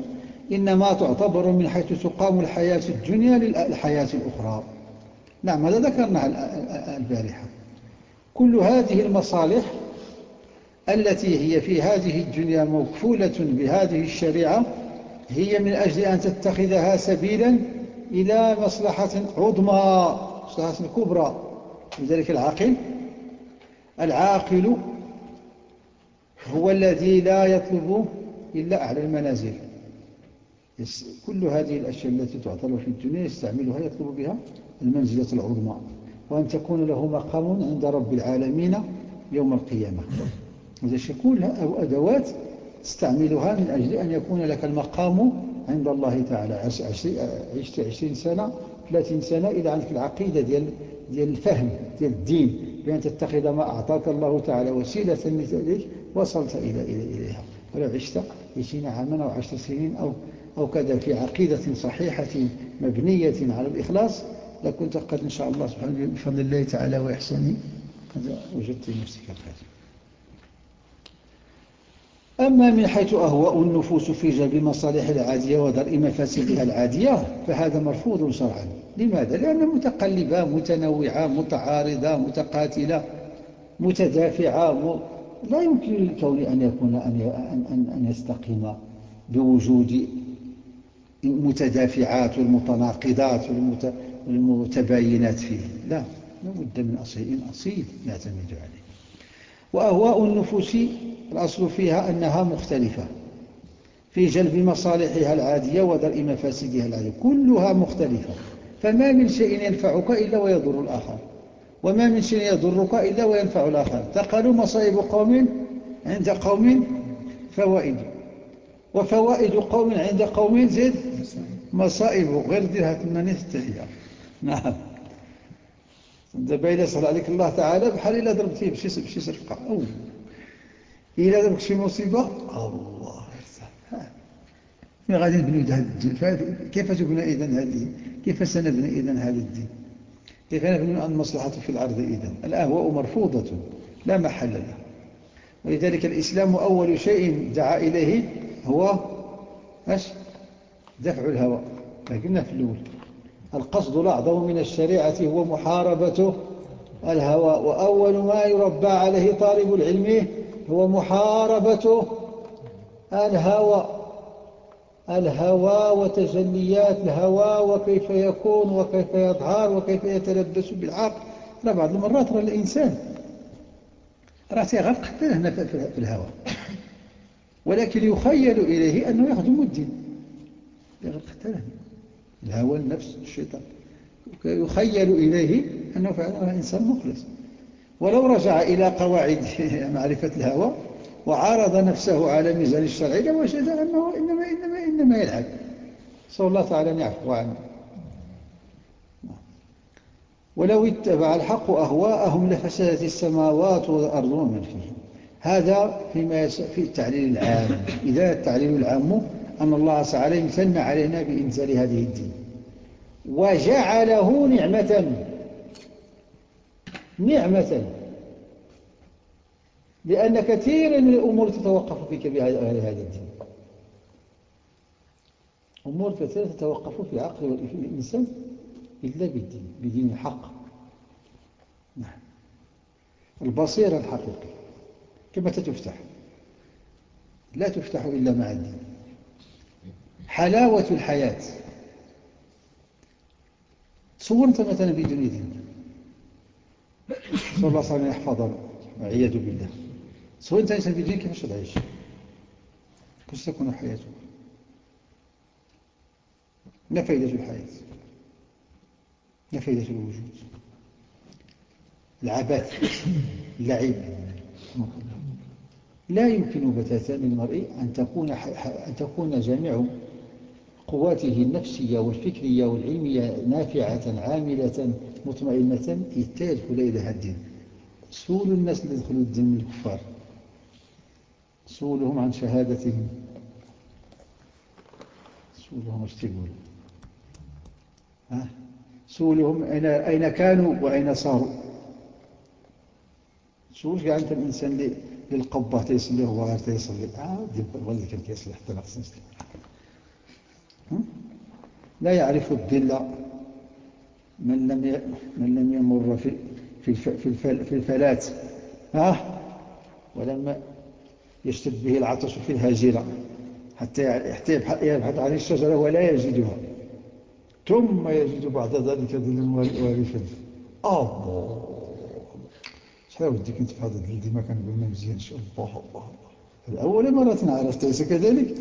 إنما تعتبر من حيث تقام الحياة الدنيا للحياة الأخرى. نعم هذا ذكرنا البارحة؟ كل هذه المصالح التي هي في هذه الدنيا مكفولة بهذه الشريعة هي من أجل أن تتخذها سبيلا إلى مصلحة عظمى مصلحة كبرى. لذلك العاقل العاقل هو الذي لا يطلب إلا أعلى المنازل. كل هذه الأشياء التي تعتبر في الدنيا يستعملها يطلب بها المنزلة العظمى. وأن تكون له مقام عند رب العالمين يوم القيامة. هذا كلها أدوات تستعملها من أجل أن يكون لك المقام عند الله تعالى. عشت عشرين سنة ثلاثين سنة إلى عندك العقيدة ديال, ديال الفهم ديال الدين بأن تتخذ ما أعطاك الله تعالى وسيلة لذلك وصلت إلى إلى إليها. ولو عشت عشرين عاما أو عشر سنين أو, أو كذا في عقيدة صحيحة مبنية على الإخلاص لكنت قد إن شاء الله سبحانه بفضل الله تعالى وإحسانه وجدت نفسك الخير أما من حيث أهواء النفوس في جلب مصالح العادية ودرء مفاسدها العادية فهذا مرفوض شرعا. لماذا؟ لأنها متقلبة متنوعة متعارضة متقاتلة متدافعة م... لا يمكن للكون أن يكون أن, أن, أن يستقيم بوجود المتدافعات والمتناقضات والمتباينات فيه. لا لابد من أصيل أصيل نعتمد عليه. وأهواء النفوس الأصل فيها أنها مختلفة في جلب مصالحها العادية ودرء مفاسدها العادية كلها مختلفة. فما من شيء ينفعك إلا ويضر الآخر. وما من شيء يضرك إلا وينفع الآخر. تقال مصائب قوم عند قوم فوائد. وفوائد قوم عند قوم زد مصائب غير ديرها تمانية التحية نعم. دابا إلا سهل عليك الله تعالى بحال إلا ضربتيه بشي بشي سرقة أو إلا ضربك شي مصيبة؟ الله من غادي نبنيو هذا الدين كيف تبنى إذن هذه كيف سنبني إذن هذا الدين؟ كيف نبني المصلحة في العرض إذن؟ الأهواء مرفوضة لا محل لها ولذلك الإسلام أول شيء دعا إليه هو إيش؟ دفع الهوى لكننا في الأول. القصد الأعظم من الشريعة هو محاربة الهوى وأول ما يربى عليه طالب العلم هو محاربة الهوى الهوى وتجليات الهوى وكيف يكون وكيف يظهر وكيف يتلبس بالعقل. راه بعض المرات راه الإنسان راه تيغرق حتى هنا في الهوى. ولكن يخيل إليه أنه يخدم الدين. يغرق حتى هنا. الهوى النفس الشيطان. يخيل إليه أنه فعلا إنسان مخلص. ولو رجع إلى قواعد معرفة الهوى وعارض نفسه على ميزان الشرع لوجد أنه إنما, إنما, إنما يلعب. صلى الله تعالى أن يعفو عنه. ولو اتبع الحق أهواءهم لفسدت السماوات والأرض ومن فيهم. هذا فيما في التعليل العام. إذا التعليل العام أن الله تعالى امتن علينا بإنزال هذه الدين. وجعله نعمة. نعمة. لأن كثيرا من الأمور تتوقف فيك بهذا الدين. أمور كثيرة تتوقف في عقل الإنسان إلا بالدين بدين الحق. نعم. البصيرة الحقيقية. كما تفتح. لا تفتح إلا مع الدين. حلاوة الحياة. تصور أنت مثلا بدون دين صلى الله عليه يحفظنا والعياذ بالله. سواء أنت إنسان بدين كيفاش تعيش؟ كيفاش تكون حياتك؟ ما فائدة الحياة؟ ما فائدة الوجود؟ العبث اللعب لا يمكن بتاتا للمرء أن تكون, أن تكون جميع قواته النفسية والفكرية والعلمية نافعة عاملة مطمئنة. يدخل إلى هذا الدين. سولوا الناس اللي يدخلوا الدين من الكفار. سولهم عن شهادتهم. سولهم إيش تقول؟ سولهم أين, أين كانوا وأين صاروا. سولش يعني أنت الإنسان للقبة تيصلي هو غير تيصلي آه دي والله كان كيصلي حتى نقص نسلي لا يعرف الذل من لم من لم يمر في في في الفلات. ها؟ ولما يشتد به العطش في الهاجرة حتى حتى يبحث عن الشجرة ولا يجدها. ثم يجد بعد ذلك ذلا وارفا الله! شحال ودي كنت في هذا الذل ما كان قلنا مزيان شاء الله الله الله. الأول مرة عرفت ليس كذلك؟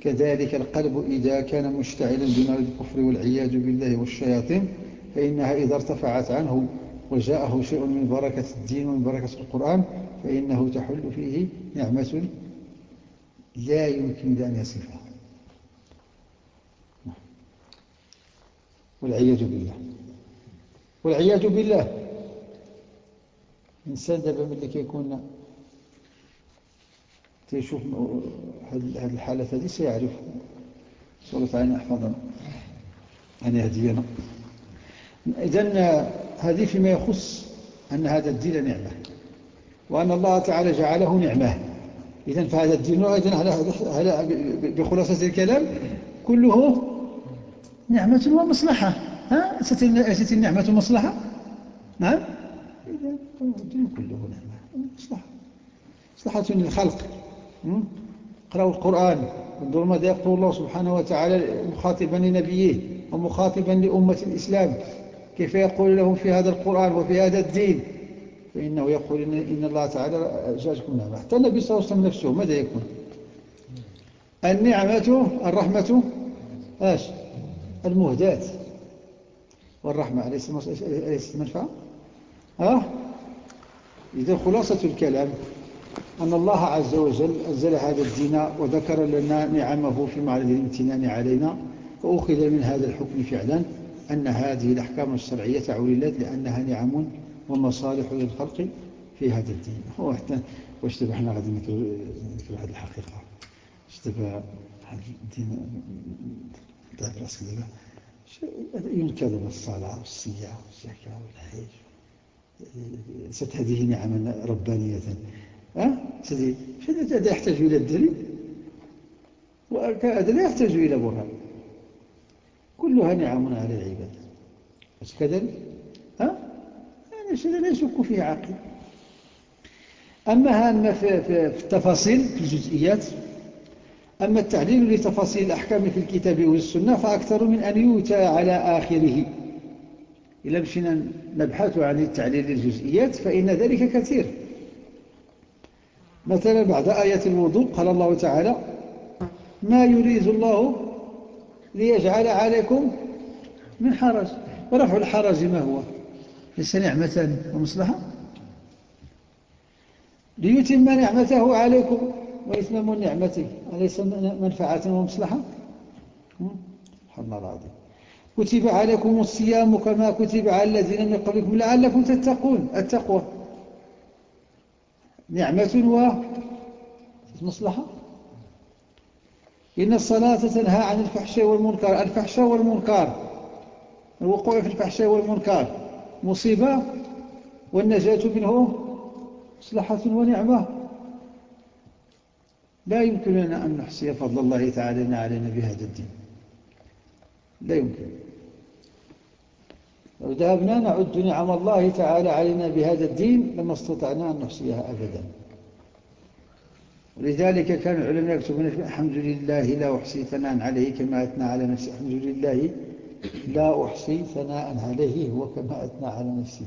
كذلك القلب إذا كان مشتعلا بنار الكفر والعياذ بالله والشياطين فإنها إذا ارتفعت عنه وجاءه شيء من بركة الدين ومن بركة القرآن فإنه تحل فيه نعمة لا يمكن أن يصفها. والعياذ بالله. والعياذ بالله. إنسان دابا ملي كيكون تيشوف هذه الحالة هذه سيعرف. سورة عين أحفظنا أن يهدينا إذن هذه فيما يخص أن هذا الدين نعمة وأن الله تعالى جعله نعمة. إذن فهذا الدين إذن بخلاصة الكلام كله نعمة ومصلحة. ها؟ أتت النعمة مصلحة؟ نعم إذن الدين كله نعمة مصلحة مصلحة للخلق. اقرأوا القرآن. ماذا يقول الله سبحانه وتعالى مخاطبا لنبيه ومخاطبا لأمة الإسلام. كيف يقول لهم في هذا القرآن وفي هذا الدين؟ فإنه يقول إن, إن الله تعالى جاءتكم نعمة. حتى النبي صلى الله عليه وسلم نفسه ماذا يكون النعمة الرحمة إيش؟ المهدات والرحمة أليس منفعة ها؟ إذا خلاصة الكلام. أن الله عز وجل أنزل هذا الدين وذكر لنا نعمه في معرض الامتنان علينا فأخذ من هذا الحكم فعلا أن هذه الأحكام الشرعية عللت لأنها نعم ومصالح للخلق في هذا الدين. هو حتى واشتبه إحنا غادي نذكر هذه الحقيقة؟ اشتبه هذا الدين تعرف راسك دابا؟ ينكذب الصلاة والصيام والزكاة والحج؟ ست هذه نعم ربانية. ها؟ سيدي هذا يحتاج إلى الدليل وهذا لا يحتاج إلى برهان. كلها نعم على العباد. بس كذلك؟ ها؟ يعني لا يشك فيه عاقل أما أما في, التفاصيل في الجزئيات أما التعليل لتفاصيل الأحكام في الكتاب والسنة فأكثر من أن يؤتى على آخره. إذا مشينا نبحث عن التعليل للجزئيات فإن ذلك كثير. مثلا بعد آية الوضوء قال الله تعالى ما يريد الله ليجعل عليكم من حرج. ورفع الحرج ما هو؟ ليس نعمة ومصلحة؟ ليتم نعمته عليكم وإتمام نعمته. أليس منفعة ومصلحة؟ الله. العظيم كتب عليكم الصيام كما كتب على الذين من قبلكم لعلكم تتقون التقوى. نعمة ومصلحة إن الصلاة تنهى عن الفحشاء والمنكر. الفحشاء والمنكر الوقوع في الفحشاء والمنكر مصيبة والنجاة منه مصلحة ونعمة. لا يمكن لنا أن نحصي فضل الله تعالى علينا بهذا الدين. لا يمكن. لو ذهبنا نعد نعم الله تعالى علينا بهذا الدين لما استطعنا أن نحصيها أبدا. ولذلك كان العلماء يكتبون الحمد لله لا أحصي ثناء عليه كما أثنى على نفسه الحمد لله لا أحصي ثناء عليه هو كما أثنى على نفسه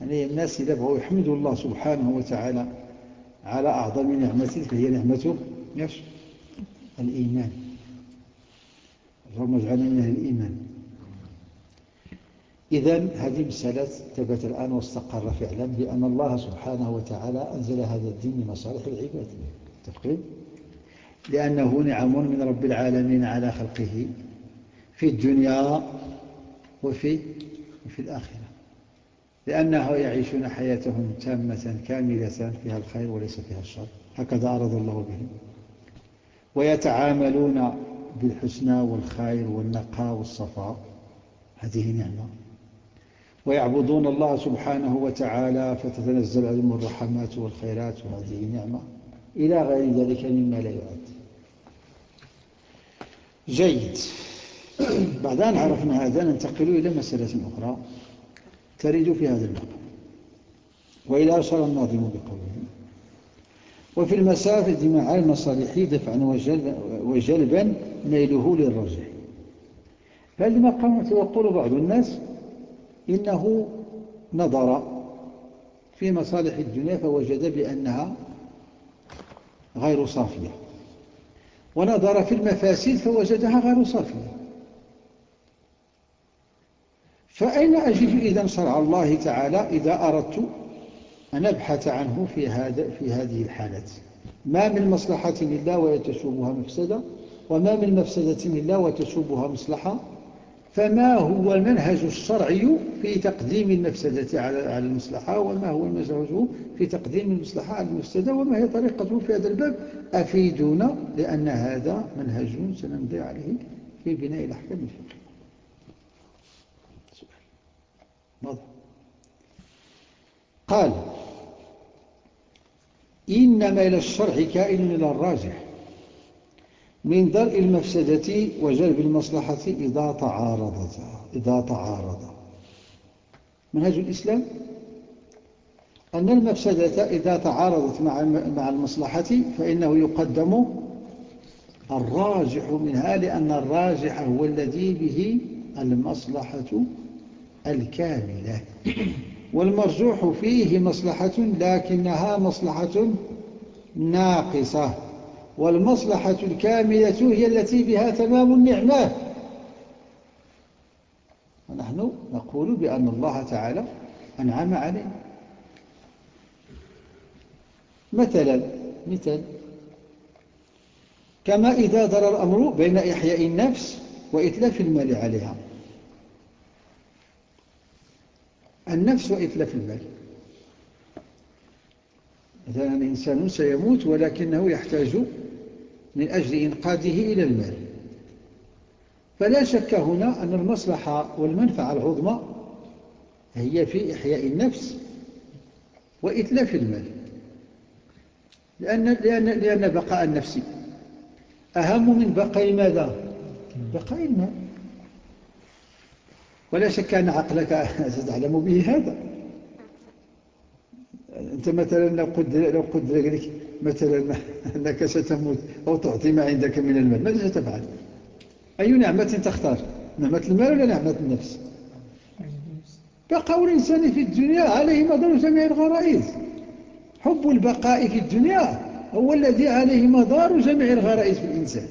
يعني الناس بغوا يحمدوا الله سبحانه وتعالى على أعظم نعمة فهي نعمة يش الإيمان. اللهم اجعلنا من الإيمان. إذا هذه مسألة ثبت الآن واستقر فعلا بأن الله سبحانه وتعالى أنزل هذا الدين لمصالح العباد. تفقين لأنه نعم من رب العالمين على خلقه في الدنيا وفي وفي الآخرة. لأنه يعيشون حياتهم تامة كاملة فيها الخير وليس فيها الشر. هكذا أراد الله بهم. ويتعاملون بالحسنى والخير والنقاء والصفاء. هذه نعمة. ويعبدون الله سبحانه وتعالى فتتنزل عليهم الرحمات والخيرات وهذه نعمة. إلى غير ذلك مما لا يعد. جيد. بعد أن عرفنا هذا ننتقل إلى مسألة أخرى ترد في هذا المقام. وإلى أشار الناظم بقوله. وفي المسافة مع المصالح دفعا وجلبا ميله للرجع. هذا المقام يقول بعض الناس إنه نظر في مصالح الدنيا فوجد بأنها غير صافية. ونظر في المفاسد فوجدها غير صافية. فأين أجد إذا شرع الله تعالى إذا أردت أن أبحث عنه في, هذا في هذه الحالات؟ ما من مصلحة إلا ويتشوبها مفسدة وما من مفسدة إلا وتشوبها مصلحة فما هو المنهج الشرعي في تقديم المفسدة على المصلحة وما هو المنهج في تقديم المصلحة على المفسدة وما هي طريقته في هذا الباب؟ أفيدونا لأن هذا منهج سنمضي عليه في بناء الأحكام الفقهية. واضح. قال إن ميل الشرع كائن إلى الراجح. من درء المفسدة وجلب المصلحة إذا تعارضت إذا تعارض. منهج الإسلام. أن المفسدة إذا تعارضت مع مع المصلحة فإنه يقدم الراجح منها لأن الراجح هو الذي به المصلحة الكاملة. والمرجوح فيه مصلحة لكنها مصلحة ناقصة. والمصلحة الكاملة هي التي بها تمام النعمة. ونحن نقول بأن الله تعالى أنعم علينا مثلا مثال كما إذا دار الأمر بين إحياء النفس وإتلاف المال عليها. النفس وإتلاف المال. مثلا إنسان سيموت ولكنه يحتاج من أجل إنقاذه إلى المال. فلا شك هنا أن المصلحة والمنفعة العظمى هي في إحياء النفس وإتلاف المال. لأن, لأن, لأن بقاء النفس أهم من بقاء ماذا؟ بقاء المال. ولا شك أن عقلك ستعلم به هذا. أنت مثلا لو قدر, لو قدر لك مثلا أنك ستموت أو تعطي ما عندك من المال ماذا ستفعل؟ أي نعمة تختار؟ نعمة المال ولا نعمة النفس؟ بقاء الإنسان في الدنيا عليه مدار جميع الغرائز. حب البقاء في الدنيا هو الذي عليه مدار جميع الغرائز في الإنسان.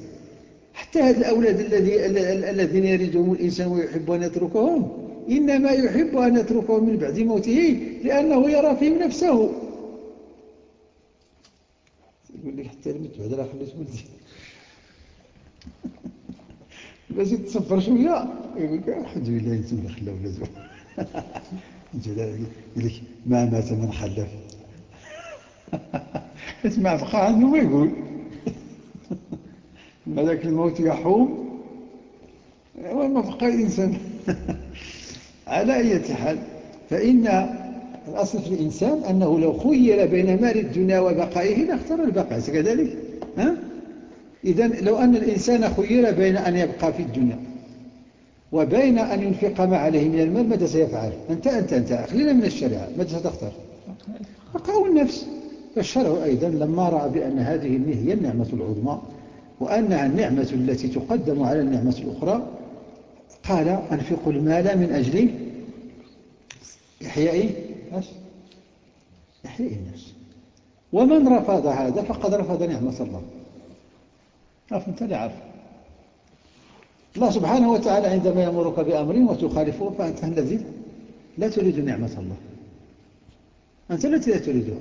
حتى هذا الأولاد الذي الذين يريدهم الإنسان ويحب أن يتركهم إنما يحب أن يتركهم من بعد موته لأنه يرى فيهم نفسه. يقول لك حتى المت بعد لا خليت ولدي. باش تصبر شوية. يقول لك الحمد لله اللي خلوا ولده يقول لك ما مات من خلف. اسمع بقى عنه ما يقول. ملك الموت يحوم. وما بقى الإنسان. على أي حال فإن الأصل في الإنسان أنه لو خير بين مال الدنيا وبقائه لاختار البقاء. كذلك ها؟ إذن لو أن الإنسان خير بين أن يبقى في الدنيا وبين أن ينفق ما عليه من المال ماذا سيفعل؟ أنت أنت أنت خلينا من الشريعة ماذا ستختار؟ بقاء النفس. فالشرع أيضا لما رأى بأن هذه هي النعمة العظمى وأنها النعمة التي تقدم على النعمة الأخرى قال أنفقوا المال من أجل إحياء إحياء النفس. ومن رفض هذا فقد رفض نعمة الله أنت لا عارف. الله سبحانه وتعالى عندما يأمرك بأمر وتخالفه فأنت الذي لا تريد نعمة الله أنت التي لا تريدها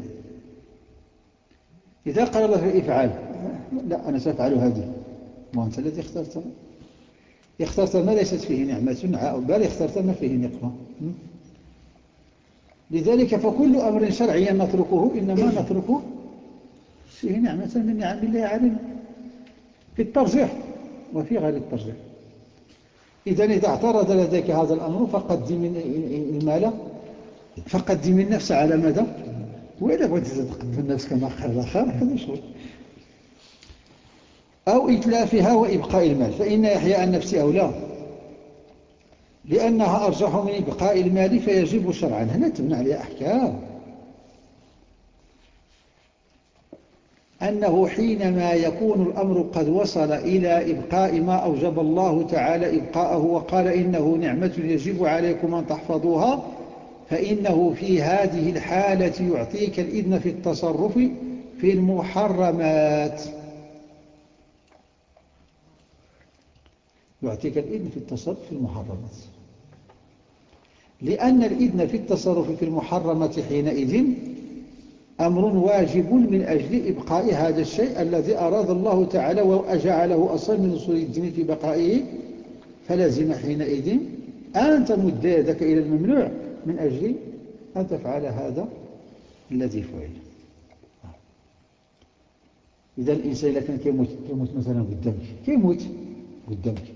إذا قال الله افعل لا أنا سأفعل هذه. ما أنت الذي اخترت اخترت ما ليست فيه نعمة بل اخترت ما فيه نقمة. لذلك فكل أمر شرعي نتركه إنما نتركه فيه نعمة من نعم الله علينا. في الترجيح وفي غير الترجيح. إذا إذا اعترض لديك هذا الأمر فقدم المال فقدم النفس على مدى. وإذا كنت تقدم النفس كما قال الآخر هذا شغل. أو إتلافها وإبقاء المال فإن إحياء النفس أولى. لأنها أرجح من إبقاء المال فيجب شرعا. هنا تبنى عليها أحكام؟ أنه حينما يكون الأمر قد وصل إلى إبقاء ما أوجب الله تعالى إبقاءه وقال إنه نعمة يجب عليكم أن تحفظوها فإنه في هذه الحالة يعطيك الإذن في التصرف في المحرمات. يعطيك الإذن في التصرف في المحرمات. لأن الإذن في التصرف في المحرمات حينئذ أمر واجب من أجل إبقاء هذا الشيء الذي أراد الله تعالى وأجعله أصلا من أصول الدين في بقائه فلازم حينئذ أن تمد يدك إلى الممنوع من أجل أن تفعل هذا الذي فعل. إذا الإنسان إذا كان كيموت كيموت مثلا قدامك كيموت قدامك.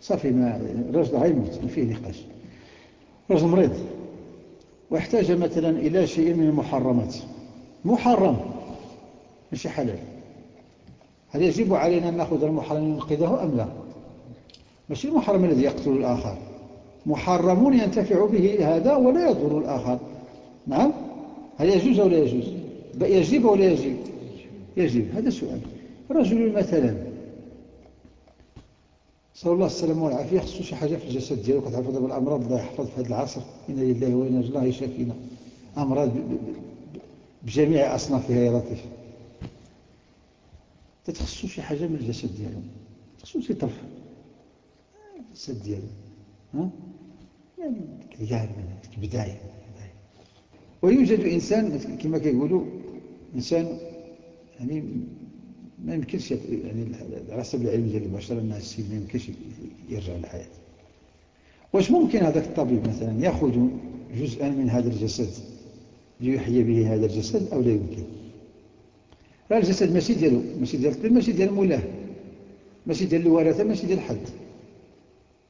صافي ما الرجل غيموت ما فيه نقاش. رجل مريض. واحتاج مثلا إلى شيء من المحرمات. محرم. ماشي حلال. هل يجب علينا أن نأخذ المحرم وننقذه أم لا؟ ماشي المحرم الذي يقتل الآخر. محرم ينتفع به هذا ولا يضر الآخر. نعم؟ هل يجوز أو لا يجوز؟ يجب أو لا يجب؟ يجب. هذا سؤال. رجل مثلا صلى الله السلام والعافية خصو شي حاجة في الجسد ديالو كتعرفوا دابا الأمراض الله يحفظ في هذا العصر إنا لله وإنا الله يشافينا أمراض بجميع أصنافها يا لطيف تتخصو شي حاجة من الجسد ديالو. تخصو شي طرف. الجسد ديالو. ها؟ يعني كذا بداية ويوجد إنسان كما كيقولوا إنسان يعني ما يمكنش يعني حسب العلم ديال البشر أن السيد ما يمكنش يرجع للحياة. واش ممكن هذاك الطبيب مثلا يأخذ جزءا من هذا الجسد ليحيي به هذا الجسد أو لا يمكن؟ لا الجسد ماشي ديالو ماشي ديال الطبيب ماشي ديال مولاه ماشي ديال الورثة ماشي ديال حد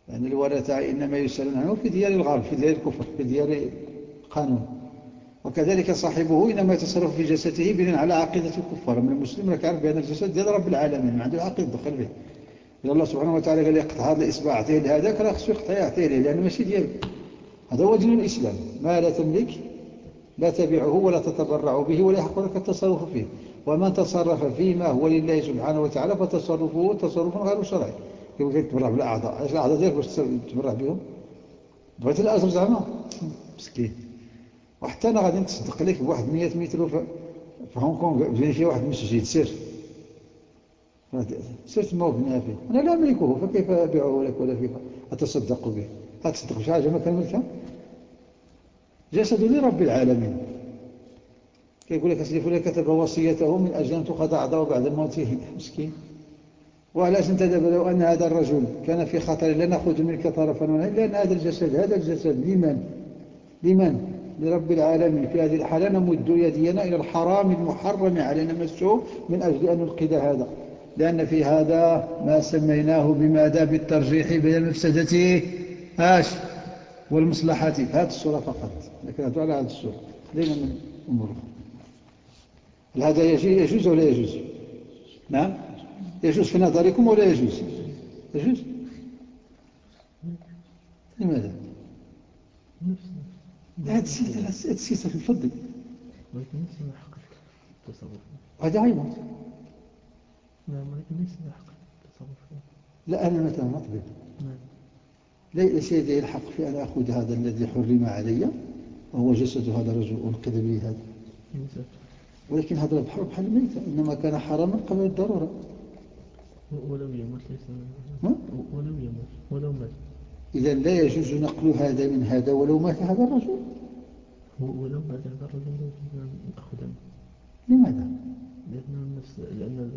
يعني الورثة إنما يسألون عنه في ديار الغرب في ديار الكفر في ديار القانون. وكذلك صاحبه إنما يتصرف في جسده بناء على عقيدة الكفار. من المسلم لك عارف بأن الجسد ديال رب العالمين ما عنده عقيدة دخل به إذا الله سبحانه وتعالى قال يقطع هذا الإصبع أعطيه لهذاك راه خصو يقطع يعطيه له لأنه ماشي ديالو هذا هو دين الإسلام. ما لا تملك لا تبيعه ولا تتبرع به ولا يحق لك التصرف فيه. ومن تصرف فيما هو لله سبحانه وتعالى فتصرفه تصرف غير شرعي. كيف تبرع بالأعضاء؟ إيش الأعضاء ديالك باش تبرع بهم؟ بغيت الأجر زعما؟ مسكين. وحتى أنا غادي نتصدق لك بواحد 100 متر في هونغ كونغ بين فيه واحد المسجد سير. سير تما وبنيها فيه أنا لا أملكه فكيف أبيعه لك ولا كيف أتصدق به. أتصدق بشي حاجة ما كان ملكها جسد لرب العالمين. كيقول لك أسلف لك كتب وصيته من أجل أن تقضى أعضاء بعد موته. مسكين. وعلاش أنت دابا لو أن هذا الرجل كان في خطر لا نأخذ منك طرفا ولا لأن هذا الجسد هذا الجسد لمن؟ لمن؟ لرب العالمين. في هذه الحالة نمد يدينا إلى الحرام المحرم علينا مسه من أجل أن نلقد هذا. لأن في هذا ما سميناه بماذا؟ بالترجيح بين المفسدة آش والمصلحة. في هذه الصورة فقط. لكن هذا على هذه الصورة. خلينا من أمور هذا يجوز ولا يجوز؟ نعم. يجوز في نظركم ولا يجوز؟ يجوز. لماذا؟ هذا الفضل ولكن ليس حق التصرف. هذا نعم ولكن ليس حق التصرف. لا أنا مثلا أطبب نعم. ليس يدي الحق في أن أخذ هذا الذي حرم علي. وهو جسد هذا الرجل أنقذ به هذا ولكن هذا البحر بحر الميتة إنما كان حراما قبل الضرورة. ولو يموت ليس؟ ولو يموت. ولو مات. إذا لا يجوز نقل هذا من هذا ولو مات هذا الرجل. ولو هذا نأخذ منه لماذا؟ لأن النفس لأن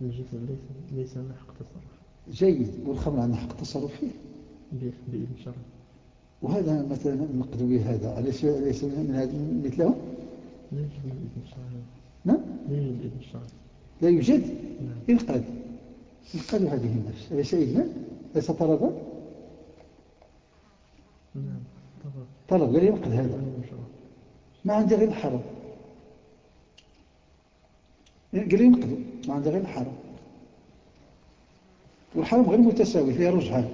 الجسد ليس ليس حق تصرف جيد. والخمر عندنا حق التصرف فيه. بإذن شرعي وهذا مثلا نقد به هذا. أليس ليس من هذا مثله؟ لا يوجد بإذن شرعي نعم. لا يوجد بإذن شرعي لا يوجد. نعم. انقذ انقذ هذه النفس. أليس إذنا؟ ليس طلبا؟ نعم. طبعا طلب قال ينقذ هذا. ما عندي غير الحرم. قال ينقذ ما عندي غير الحرم. والحرم غير متساوي فيها رجحان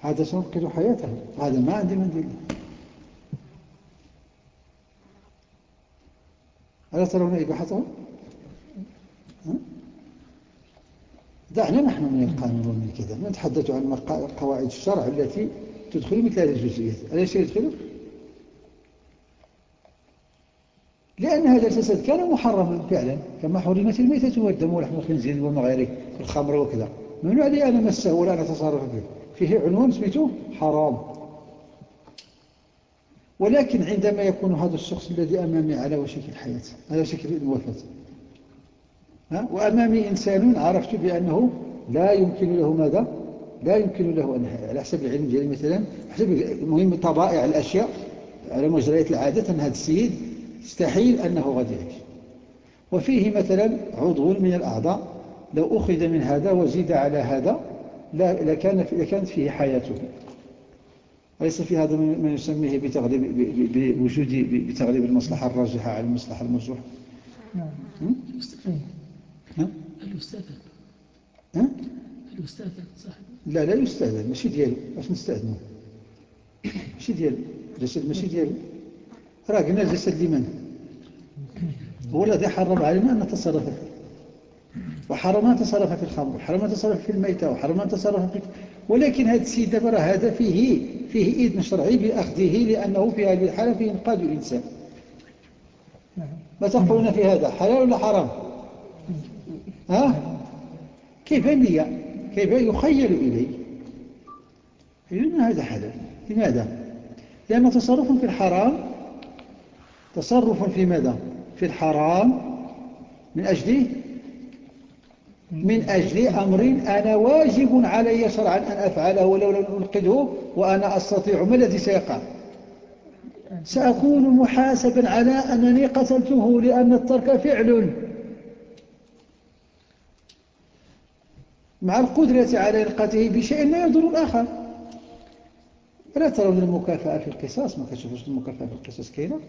هذا سينقذ حياته هذا ما عندي من دين ألا ترون إباحته؟ ها؟ دعنا نحن من القانون كذا. نتحدث عن قواعد الشرع التي تدخل مثل هذه الجزئيات أليس يدخل؟ لأن هذا الجسد كان محرما فعلا كما حرمت الميتة والدم ولحم الخنزير وما غيره الخمر وكذا ممنوع لي أن أمسه ولا أن أتصرف فيه فيه عنوان اسمته حرام ولكن عندما يكون هذا الشخص الذي أمامي على وشك الحياة على وشك الوفاة؟ وأمامي إنسان عرفت بأنه لا يمكن له ماذا؟ لا يمكن له أن على حسب العلم ديالي مثلا حسب المهم طبائع الأشياء على مجريات العادة أن هذا السيد يستحيل أنه غادي يعيش. وفيه مثلا عضو من الأعضاء لو أخذ من هذا وزيد على هذا لكان لكانت فيه حياته. ليس في هذا من يسميه بتغليب بوجود بتغليب المصلحة الراجحة على المصلحة المرجوحة نعم. ها؟ الأستاذ صاحب لا لا يستأذن. ماشي ديالو باش نستأذنه ماشي ديالو الجسد ماشي ديالو راه قلنا الجسد لمن هو الذي حرم علينا أن نتصرف فيه. وحرم أن نتصرف في الخمر وحرم أن نتصرف في الميتة وحرم أن نتصرف في ولكن هذا السيد دابا راه هذا فيه فيه إذن شرعي بأخذه لأنه في هذه الحالة فيه إنقاذ الإنسان. ما تقولون في هذا حلال ولا حرام؟ ها؟ كيف النية؟ كيف يخيل إليه؟ يقولون هذا حلال لماذا؟ لأن تصرف في الحرام تصرف في ماذا؟ في الحرام من أجل من أجل أمر أنا واجب علي شرعا أن أفعله ولو لم أنقذه وأنا أستطيع. ما الذي سيقع؟ سأكون محاسبا على أنني قتلته لأن الترك فعل. مع القدرة على إلقاته بشيء لا يضر الآخر. لا ترون المكافأة في القصاص؟ ما كتشوفوش المكافأة في القصاص كاينة؟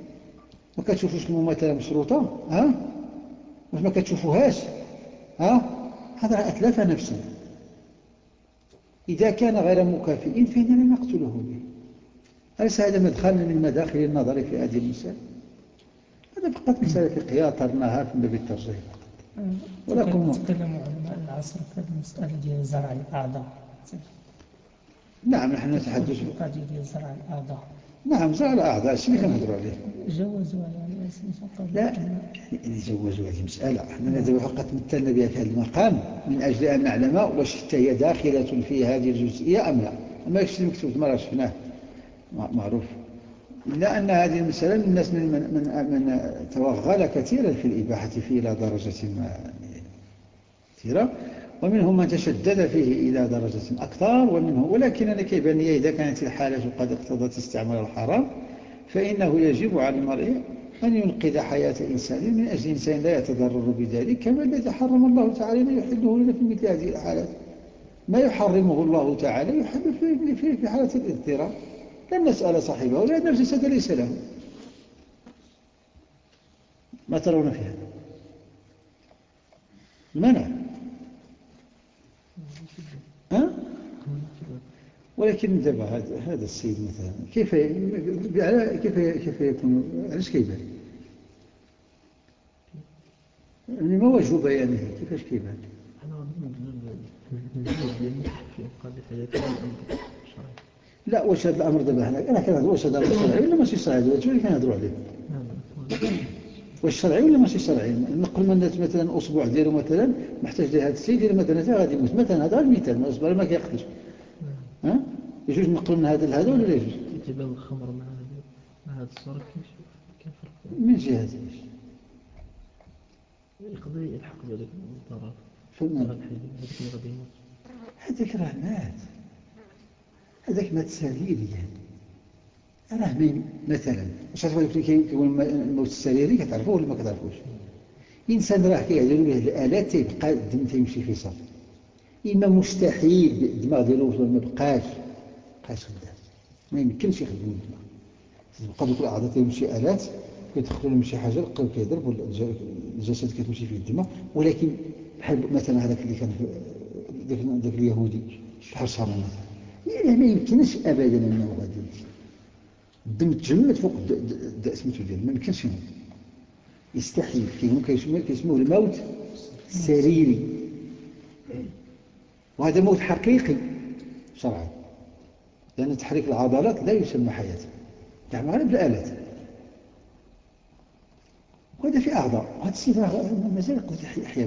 ما كتشوفوش المماثلة مشروطة؟ ها؟ واش ما كتشوفوهاش؟ ها؟ هذا أتلف نفسا إذا كان غير مكافئ فإننا نقتله به. أليس هذا مدخل من مداخل النظر في هذه المسألة؟ هذا فقط مسألة فقهية أطرناها في باب الترجيح ولكن- تكلم علماء العصر في المسألة ديال زرع الأعضاء. نعم نحن نتحدث. القضية ديال زرع الأعضاء. نعم زال أعضاء الشيء اللي كنهضروا عليه؟ جوزوا يعني اسم قضية لا يعني جوزوا هذه المسألة. إحنا ندعو فقط مثلنا بها في هذا المقام من أجل أن نعلم واش حتى هي داخلة في هذه الجزئية أم لا. أما يكشف المكتوب ما راه شفناه. مع- معروف. إلا أن هذه المسألة من الناس من, من, من, من توغل كثيرا في الإباحة فيه إلى درجة ما يعني كثيرة ومنهم من تشدد فيه إلى درجة أكثر ومنهم كيبان لي إذا كانت الحالة قد اقتضت استعمال الحرام فإنه يجب على المرء أن ينقذ حياة إنسان من أجل إنسان لا يتضرر بذلك كما الذي حرم الله تعالى ما يحله لنا في مثل هذه الحالات. ما يحرمه الله تعالى يحل في, في, في حالة الاضطرار لن نسأل صاحبه لأن الجسد ليس له. ما ترون في هذا؟ المنع ها؟ ولكن دابا هذا هذا السيد مثلا كيف كيف كيف يكون علاش كيبان؟ يعني ما وجه بيانه؟ كيفاش كيبان؟ لا واش هذا الأمر دابا هنا أنا كنهضر واش هذا الأمر شرعي ولا ماشي صحيح هذا اللي كنهضروا عليه. نعم. واش شرعي ولا ماشي شرعي؟ نقل من الناس مثلا أسبوع ديالو مثلا محتاج لهذا السيد ديال مثلا غادي يموت. مثلا هذا غير مثال أسبوع ما كيقتلش. يجوز نقل من هذا لهذا ولا لا يجوز؟ كتبان الخمر مع مع هذا الصورة كيف فرق من جهة يقضي يلحق بهذاك الضرر فما هذاك اللي غادي يموت. هذاك راه مات. هذاك مات سريريا راه مين مثلا واش تعرفوا كيقول الموت السريري كتعرفوه ولا ما كتعرفوش؟ الانسان راه كيعدلوا به الآلات تيبقى الدم تيمشي فيه صافي إما مستحيل الدماغ ديالو ما بقاش. بقاش خدام ما يمكنش يخدم الدماغ تبقى دوك الاعضاء تيمشي آلات كيدخلوا لهم شي حاجة لقاو كيضرب الجسد كتمشي فيه الدماء ولكن بحال مثلا هذاك اللي كان ذاك اليهودي الحصامه مثلا يعني ما يمكنش ابدا أنه غادي الدم تجمد فوق سميتو ديال؟ ما يمكنش يموت يستحيل كيسموه الموت السريري. وهذا موت حقيقي شرعا. لأن تحريك العضلات لا يسمى حياة. يعني غير بالآلات وهذا في أعضاء. وهذا السيد مازال يحيا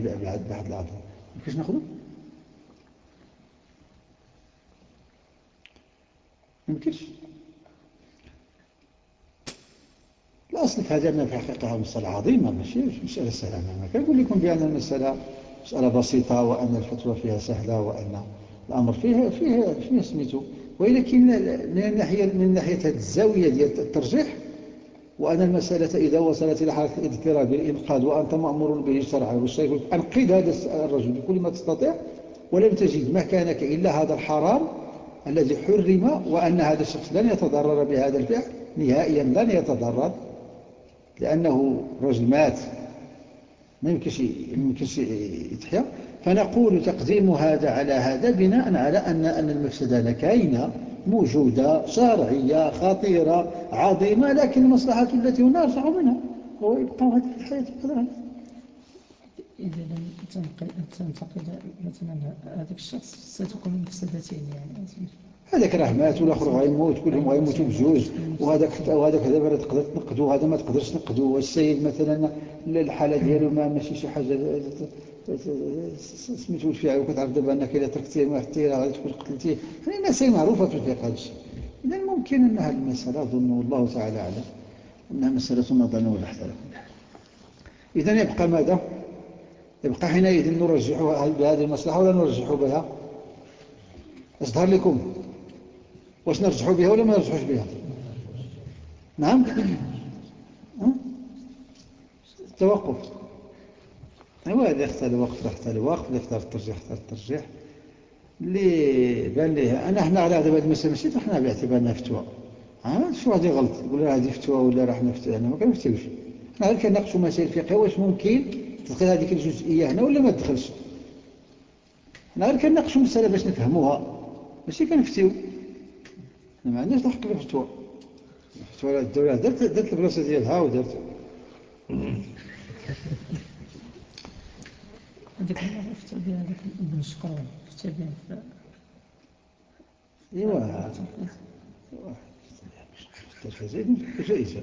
بعض الأعضاء كيفاش ناخذه ما يمكنش الأصل في هذا أن في الحقيقة مسألة عظيمة ماشي؟ مسألة سهلة. ما كنقول لكم بأن المسألة مسألة بسيطة وأن الفتوى فيها سهلة وأن الأمر فيها فيها فيها سميتو ولكن من الناحية من ناحية الزاوية ديال الترجيح وأن المسألة إذا وصلت إلى حالة الاضطراب بالإنقاذ وأنت مأمور به شرعا والشيخ أنقذ هذا الرجل بكل ما تستطيع ولم تجد مكانك إلا هذا الحرام الذي حرم وأن هذا الشخص لن يتضرر بهذا الفعل نهائيا لن يتضرر لأنه رجل مات. ما يمكنش يمكنش يتحيا. فنقول تقديم هذا على هذا بناء على أن أن المفسدة كاينة موجودة شرعية خطيرة عظيمة لكن المصلحة التي هنا أرجع منها هو يبقى هذه الحياة. بقدرها إذا لم تنتقد مثلا هذاك الشخص ستكون مفسدتين يعني. هذاك راه مات والآخر غيموت كلهم غيموتوا بجوج. وهذاك وهذاك دابا تقدر تنقدو هذا ما تقدرش تنقدو. والسيد مثلا الحالة ديالو ما ماشي شي حاجة سميتو الفعل وكتعرف دابا انك اذا تركتيه ما حتى غادي تكون قتلتيه يعني مسائل معروفة في الفقه هذا الشيء. إذا ممكن أن هذه المسألة أظن والله تعالى أعلم أنها مسألة نظر وبحث لكم إذا يبقى ماذا؟ يبقى حينئذ نرجح بهذه المصلحة ولا نرجح بها؟ أصدر لكم. واش نرجحوا بها ولا ما نرجحوش بها؟ نعم؟ التوقف اللي اختار الوقف اختار الوقف اللي اختار الترجيح اختار الترجيح. اللي بان ليه أنا إحنا على هذا المسألة ماشي إحنا باعتبارنا فتوى. ها؟ شو غادي غلط يقول هذه فتوى ولا راح نفتي أنا ما كنفتيوش إحنا غير كنناقشوا مسائل فقهيه واش ممكن تدخل هذيك الجزئية هنا ولا ما تدخلش؟ إحنا غير كنناقشوا مسألة باش نفهموها. ماشي كنفتيو. ما عندناش الحق بالفتوى. الفتوى الدولة درت درت البلاصة ديالها ودرت. هذيك بها هذاك ابن شقرون بها ايوا جائزة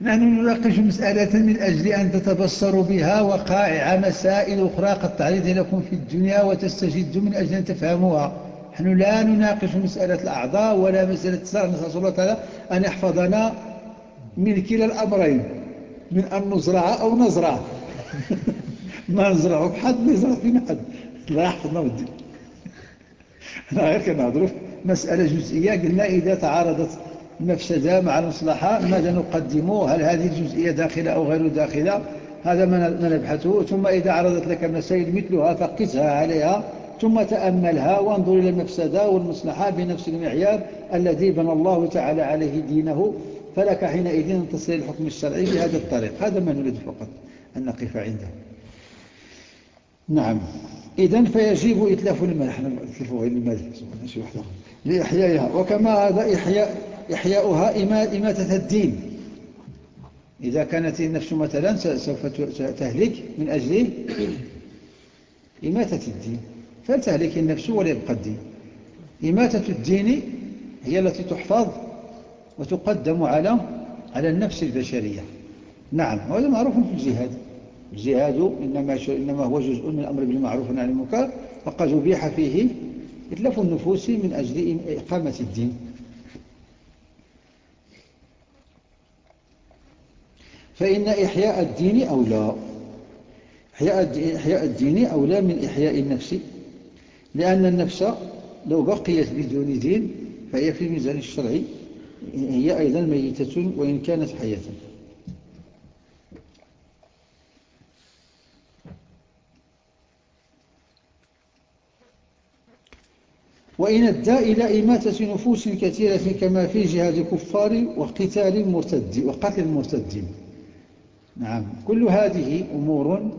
نحن نناقش مسألة من أجل أن تتبصروا بها وقائع مسائل أخرى قد تعرض لكم في الدنيا وتستجد من أجل أن تفهموها. نحن لا نناقش مسألة الأعضاء ولا مسألة الصلاة نسأل الله تعالى أن يحفظنا من كلا الأمرين. من أن نزرع أو نزرع. ما نزرع بحد نزرع فينا حد. لا ودي. أنا غير كنهضروا. مسألة جزئية. قلنا إذا تعارضت المفسدة مع المصلحة ماذا نقدم هل هذه الجزئية داخلة أو غير داخلة؟ هذا ما نبحثه. ثم إذا عرضت لك مسائل مثلها فقسها عليها. ثم تأملها. وانظر إلى المفسدة والمصلحة بنفس المعيار الذي بنى الله تعالى عليه دينه. فلك حينئذ أن تصل الحكم الشرعي بهذا الطريق. هذا ما نريد فقط أن نقف عنده. نعم. إذن فيجب إتلاف المال. إحنا نتلفوا غير المال. لإحيائها. وكما هذا إحياء إحياؤها إماتة الدين. إذا كانت النفس مثلا سوف تهلك من أجل إماتة الدين. فلتهلك النفس وليبقى الدين. إماتة الدين هي التي تحفظ وتقدم على على النفس البشرية. نعم وهذا معروف في الجهاد. الجهاد إنما, إنما هو جزء من الأمر بالمعروف عن المنكر وقد أبيح فيه إتلاف النفوس من أجل إقامة الدين. فإن إحياء الدين أولى. إحياء الدين أولى من إحياء النفس. لأن النفس لو بقيت بدون دين فهي في الميزان الشرعي. هي أيضا ميتة وإن كانت حياة وإن أدى إلى إماتة نفوس كثيرة كما في جهاد الكفار وقتال المرتد وقتل المرتدين. نعم. كل هذه أمور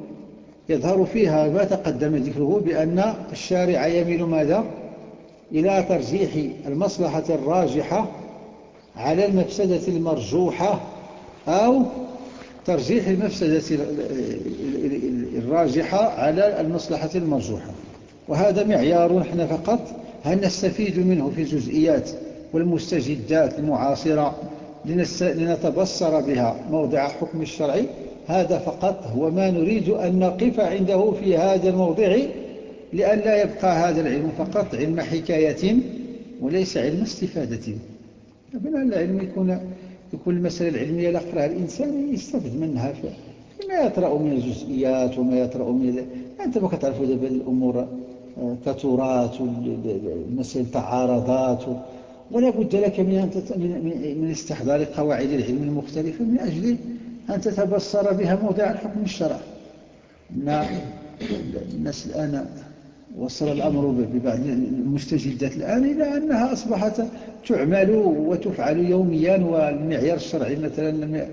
يظهر فيها ما تقدم ذكره بأن الشارع يميل ماذا؟ إلى ترجيح المصلحة الراجحة على المفسدة المرجوحة أو ترجيح المفسدة الراجحة على المصلحة المرجوحة. وهذا معيار نحن فقط هل نستفيد منه في الجزئيات والمستجدات المعاصرة لنتبصر بها موضع حكم الشرعي؟ هذا فقط هو ما نريد أن نقف عنده في هذا الموضع لأن لا يبقى هذا العلم فقط علم حكاية وليس علم استفادة. أبنى العلم يكون يكون المسألة العلمية لقرأها الإنسان يستفد منها فيما يطرأ من الجزئيات وما يطرأ من أنت ما كتعرفوا دابا الأمور آه، كتراث والمسائل تعارضات ولا بد لك من, من استحضار قواعد العلم المختلفة من أجل أن تتبصر بها موضع الحكم الشرعي. الناس الآن وصل الأمر ببعض المستجدات. الآن إلى أنها أصبحت تعمل وتفعل يوميا والمعيار الشرعي مثلا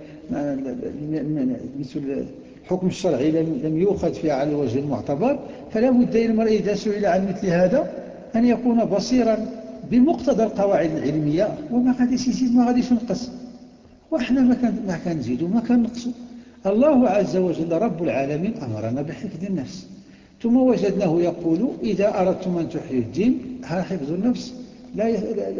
مثل الحكم الشرعي لم يؤخذ فيها على الوجه المعتبر. فلا بد للمرء إذا سئل عن مثل هذا أن يكون بصيرا بمقتضى القواعد العلمية. وما غاديش يزيد ما غاديش ينقص. وإحنا ما كان ما كنقصوا الله عز وجل رب العالمين أمرنا بحفظ النفس. ثم وجدناه يقول إذا أردتم أن تحيوا الدين حفظ النفس لا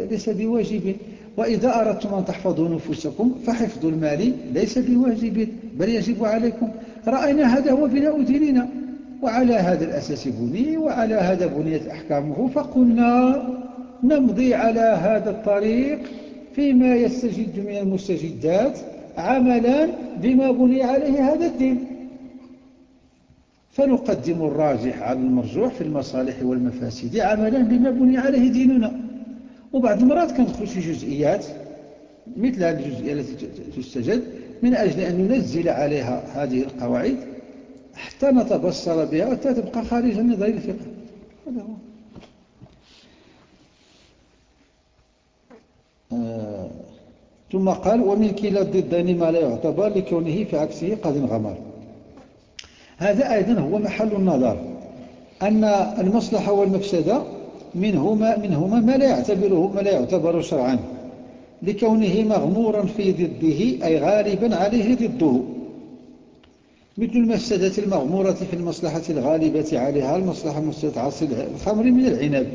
ليس بواجب. وإذا أردتم أن تحفظوا نفوسكم فحفظ المال ليس بواجب بل يجب عليكم. رأينا هذا هو بناء ديننا وعلى هذا الأساس بني وعلى هذا بنيت أحكامه فقلنا نمضي على هذا الطريق فيما يستجد من المستجدات عملا بما بني عليه هذا الدين. فنقدم الراجح على المرجوح في المصالح والمفاسد عملا بما بني عليه ديننا. وبعض المرات كندخل في جزئيات مثل هذه الجزئية التي تستجد من أجل أن ننزل عليها هذه القواعد حتى نتبصر بها حتى تبقى خارج نظام الفقه. هذا هو. آه ثم قال ومن كلا الضدين ما لا يعتبر لكونه في عكسه قد انغمر. هذا أيضا هو محل النظر. أن المصلحة والمفسدة منهما, منهما ما لا يعتبره ما لا يعتبر شرعا. لكونه مغمورا في ضده أي غالبا عليه ضده. مثل المفسدة المغمورة في المصلحة الغالبة عليها المصلحة مستعصي الخمر من العنب.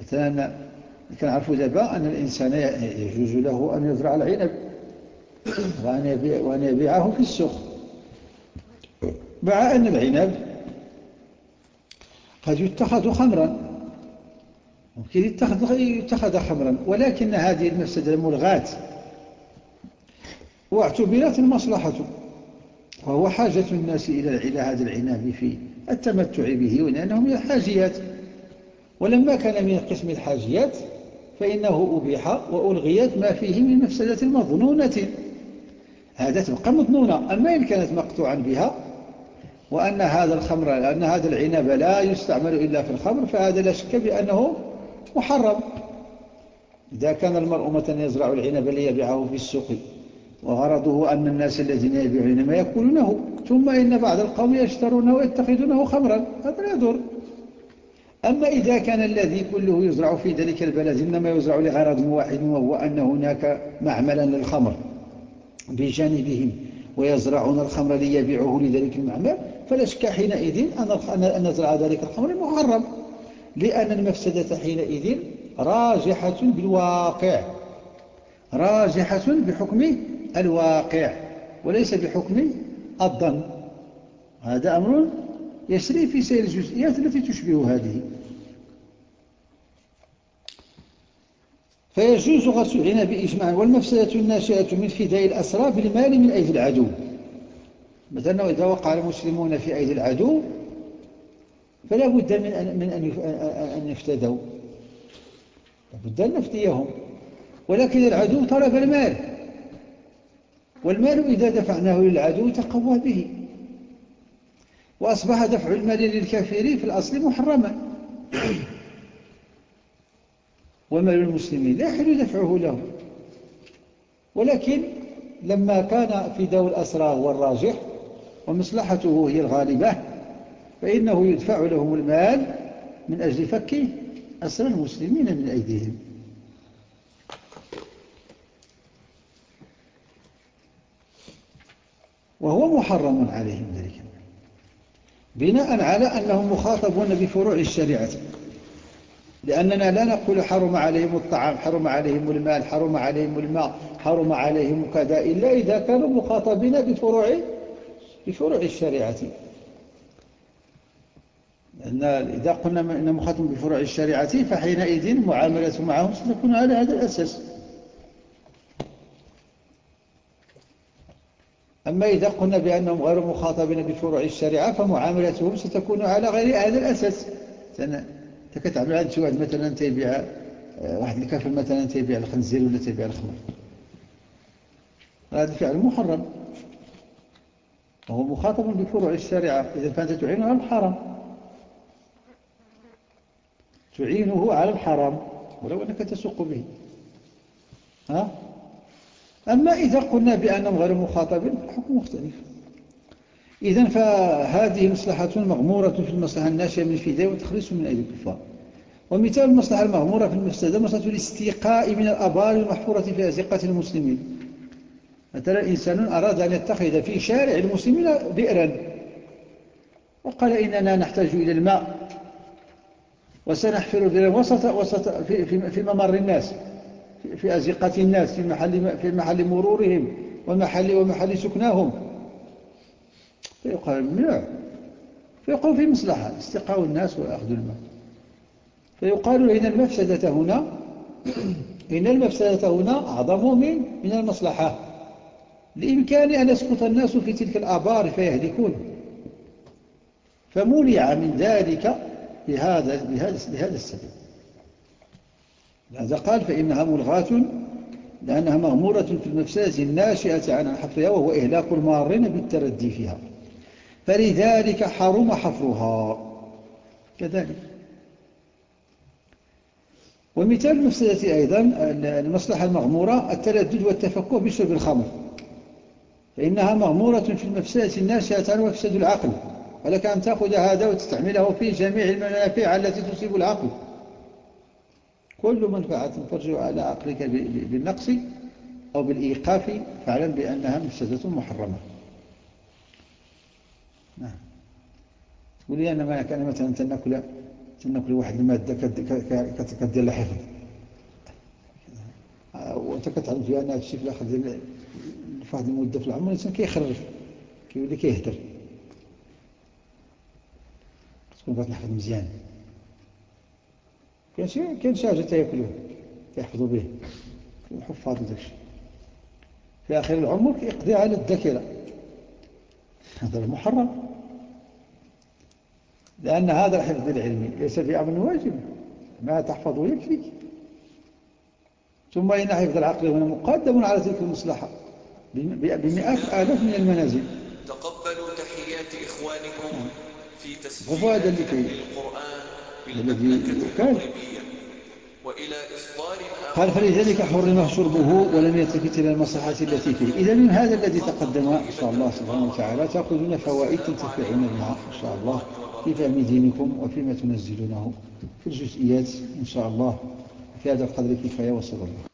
مثلا كنعرفوا دابا أن الإنسان يجوز له أن يزرع العنب وأن يبيعه في السوق. مع أن العنب قد يتخذ خمرا. ممكن يتخذ, يتخذ خمرا. ولكن هذه المفسدة ملغاة واعتبرت المصلحة. وهو حاجة الناس إلى هذا العناب في التمتع به ولأنه من الحاجيات. ولما كان من قسم الحاجيات فإنه أبيح وألغيت ما فيه من مفسدة مظنونة. هذا تبقى مظنونة. أما إن كانت مقطوعا بها وأن هذا الخمر أن هذا العنب لا يستعمل إلا في الخمر فهذا لا شك بأنه محرم. إذا كان المرء مثلا يزرع العنب ليبيعه في السوق وغرضه أن الناس الذين يبيعون ما يأكلونه ثم إن بعض القوم يشترونه ويتخذونه خمرا هذا لا يضر. أما إذا كان الذي كله يزرع في ذلك البلد إنما يزرع لغرض واحد وهو أن هناك معملا للخمر بجانبهم ويزرعون الخمر ليبيعوه لذلك المعمل فلا شك حينئذ؟ أن نزرع ذلك الخمر محرم لأن المفسدة حينئذ راجحة بالواقع. راجحة بحكم الواقع وليس بحكم الظن. هذا أمر يسري في سير الجزئيات التي تشبه هذه. فيجوز غسل العنب بإجماع والمفسدة الناشئة من فداء الأسرى بالمال من أيدي العدو. مثلا إذا وقع المسلمون في أيدي العدو فلا بد من أن, من أن يفتدوا. لابد أن نفتيهم. ولكن العدو طلب المال. والمال إذا دفعناه للعدو تقوى به. وأصبح دفع المال للكافرين في الأصل محرما. ومال المسلمين لا يحل دفعه له ولكن لما كان في دور الأسرى هو الراجح ومصلحته هي الغالبة فإنه يدفع لهم المال من أجل فك أسرى المسلمين من أيديهم. وهو محرم عليهم ذلك. بناء على أنهم مخاطبون بفروع الشريعة. لأننا لا نقول حرم عليهم الطعام حرم عليهم المال حرم عليهم الماء حرم عليهم كذا إلا إذا كانوا مخاطبين بفروع بفروع الشريعة. لأن إذا قلنا إن مخاطب بفروع الشريعة فحينئذ المعاملة معهم ستكون على هذا الأساس. أما إذا قلنا بأنهم غير مخاطبين بفروع الشريعة فمعاملتهم ستكون على غير هذا الأساس. تكتعمل عند شي واحد مثلا تيبيع آه، واحد الكافر مثلا تيبيع الخنزير ولا تيبيع الخمر. هذا فعل محرم. وهو مخاطب بفروع الشريعة إذا فأنت تعينه على الحرام. تعينه على الحرام ولو أنك تسوق به. ها؟ أما إذا قلنا بأنهم غير مخاطبين الحكم مختلف. إذا فهذه مصلحة مغمورة في المصلحة الناشئة من الفداء وتخلص من أيدي الكفار. ومثال المصلحة المغمورة في المفسدة مصلحة الاستيقاء من الأبار المحفورة في أزقة المسلمين. مثلا إنسان أراد أن يتخذ في شارع المسلمين بئرا وقال إننا نحتاج إلى الماء وسنحفر بئرا وسط, وسط في, في, في ممر الناس في أزقة الناس في محل, في محل مرورهم ومحل, ومحل سكناهم. فيقال لا فيقول في مصلحة استقاء الناس وأخذ الماء. فيقال إن المفسدة هنا إن المفسدة هنا أعظم من من المصلحة. لإمكان أن يسقط الناس في تلك الآبار فيهلكون. فمنع من ذلك بهذا, بهذا, السبب. لهذا قال فإنها ملغاة لأنها مغمورة في المفسدة الناشئة عن حفرها وهو إهلاك المارين بالتردي فيها. فلذلك حرم حفرها. كذلك. ومثال المفسدة أيضا المصلحة المغمورة التردد والتفكه بشرب الخمر. فإنها مغمورة في المفسدة الناشئة عن مفسد العقل ولك أن تأخذ هذا وتستعمله في جميع المنافع التي تصيب العقل. كل منفعة ترجع على عقلك بالنقص أو بالإيقاف فاعلم بأنها مفسدة محرمة. نعم. تقول لي أنا ما كان مثلا تناكل تناكل واحد المادة كدير الحفظ وأنت كتعلم فيها أنها تشي في الآخر واحد المدة في العمر الإنسان كيخرف كيولي كيهدر. تكون كتنحفظ مزيان كان شي كان شي حاجة تياكلوه كيحفظوا به حفاظ وداكشي في آخر العمر كيقضي على الذاكرة. هذا المحرم. لأن هذا الحفظ العلمي ليس في أمر واجب. ما تحفظه يكفيك. ثم إن حفظ العقل هنا مقدم على تلك المصلحة. بمئات آلاف من المنازل. تقبلوا تحيات إخوانكم في تسجيل القرآن الذي كان وإلى إصدار قال فلذلك حرم شربه ولم يلتفت إلى المصلحة التي فيه. إذا من هذا الذي تقدم إن شاء الله سبحانه وتعالى تأخذون فوائد تنتفعون بها إن شاء الله في فهم دينكم وفيما تنزلونه في الجزئيات إن شاء الله في هذا القدر كفاية وصلى الله.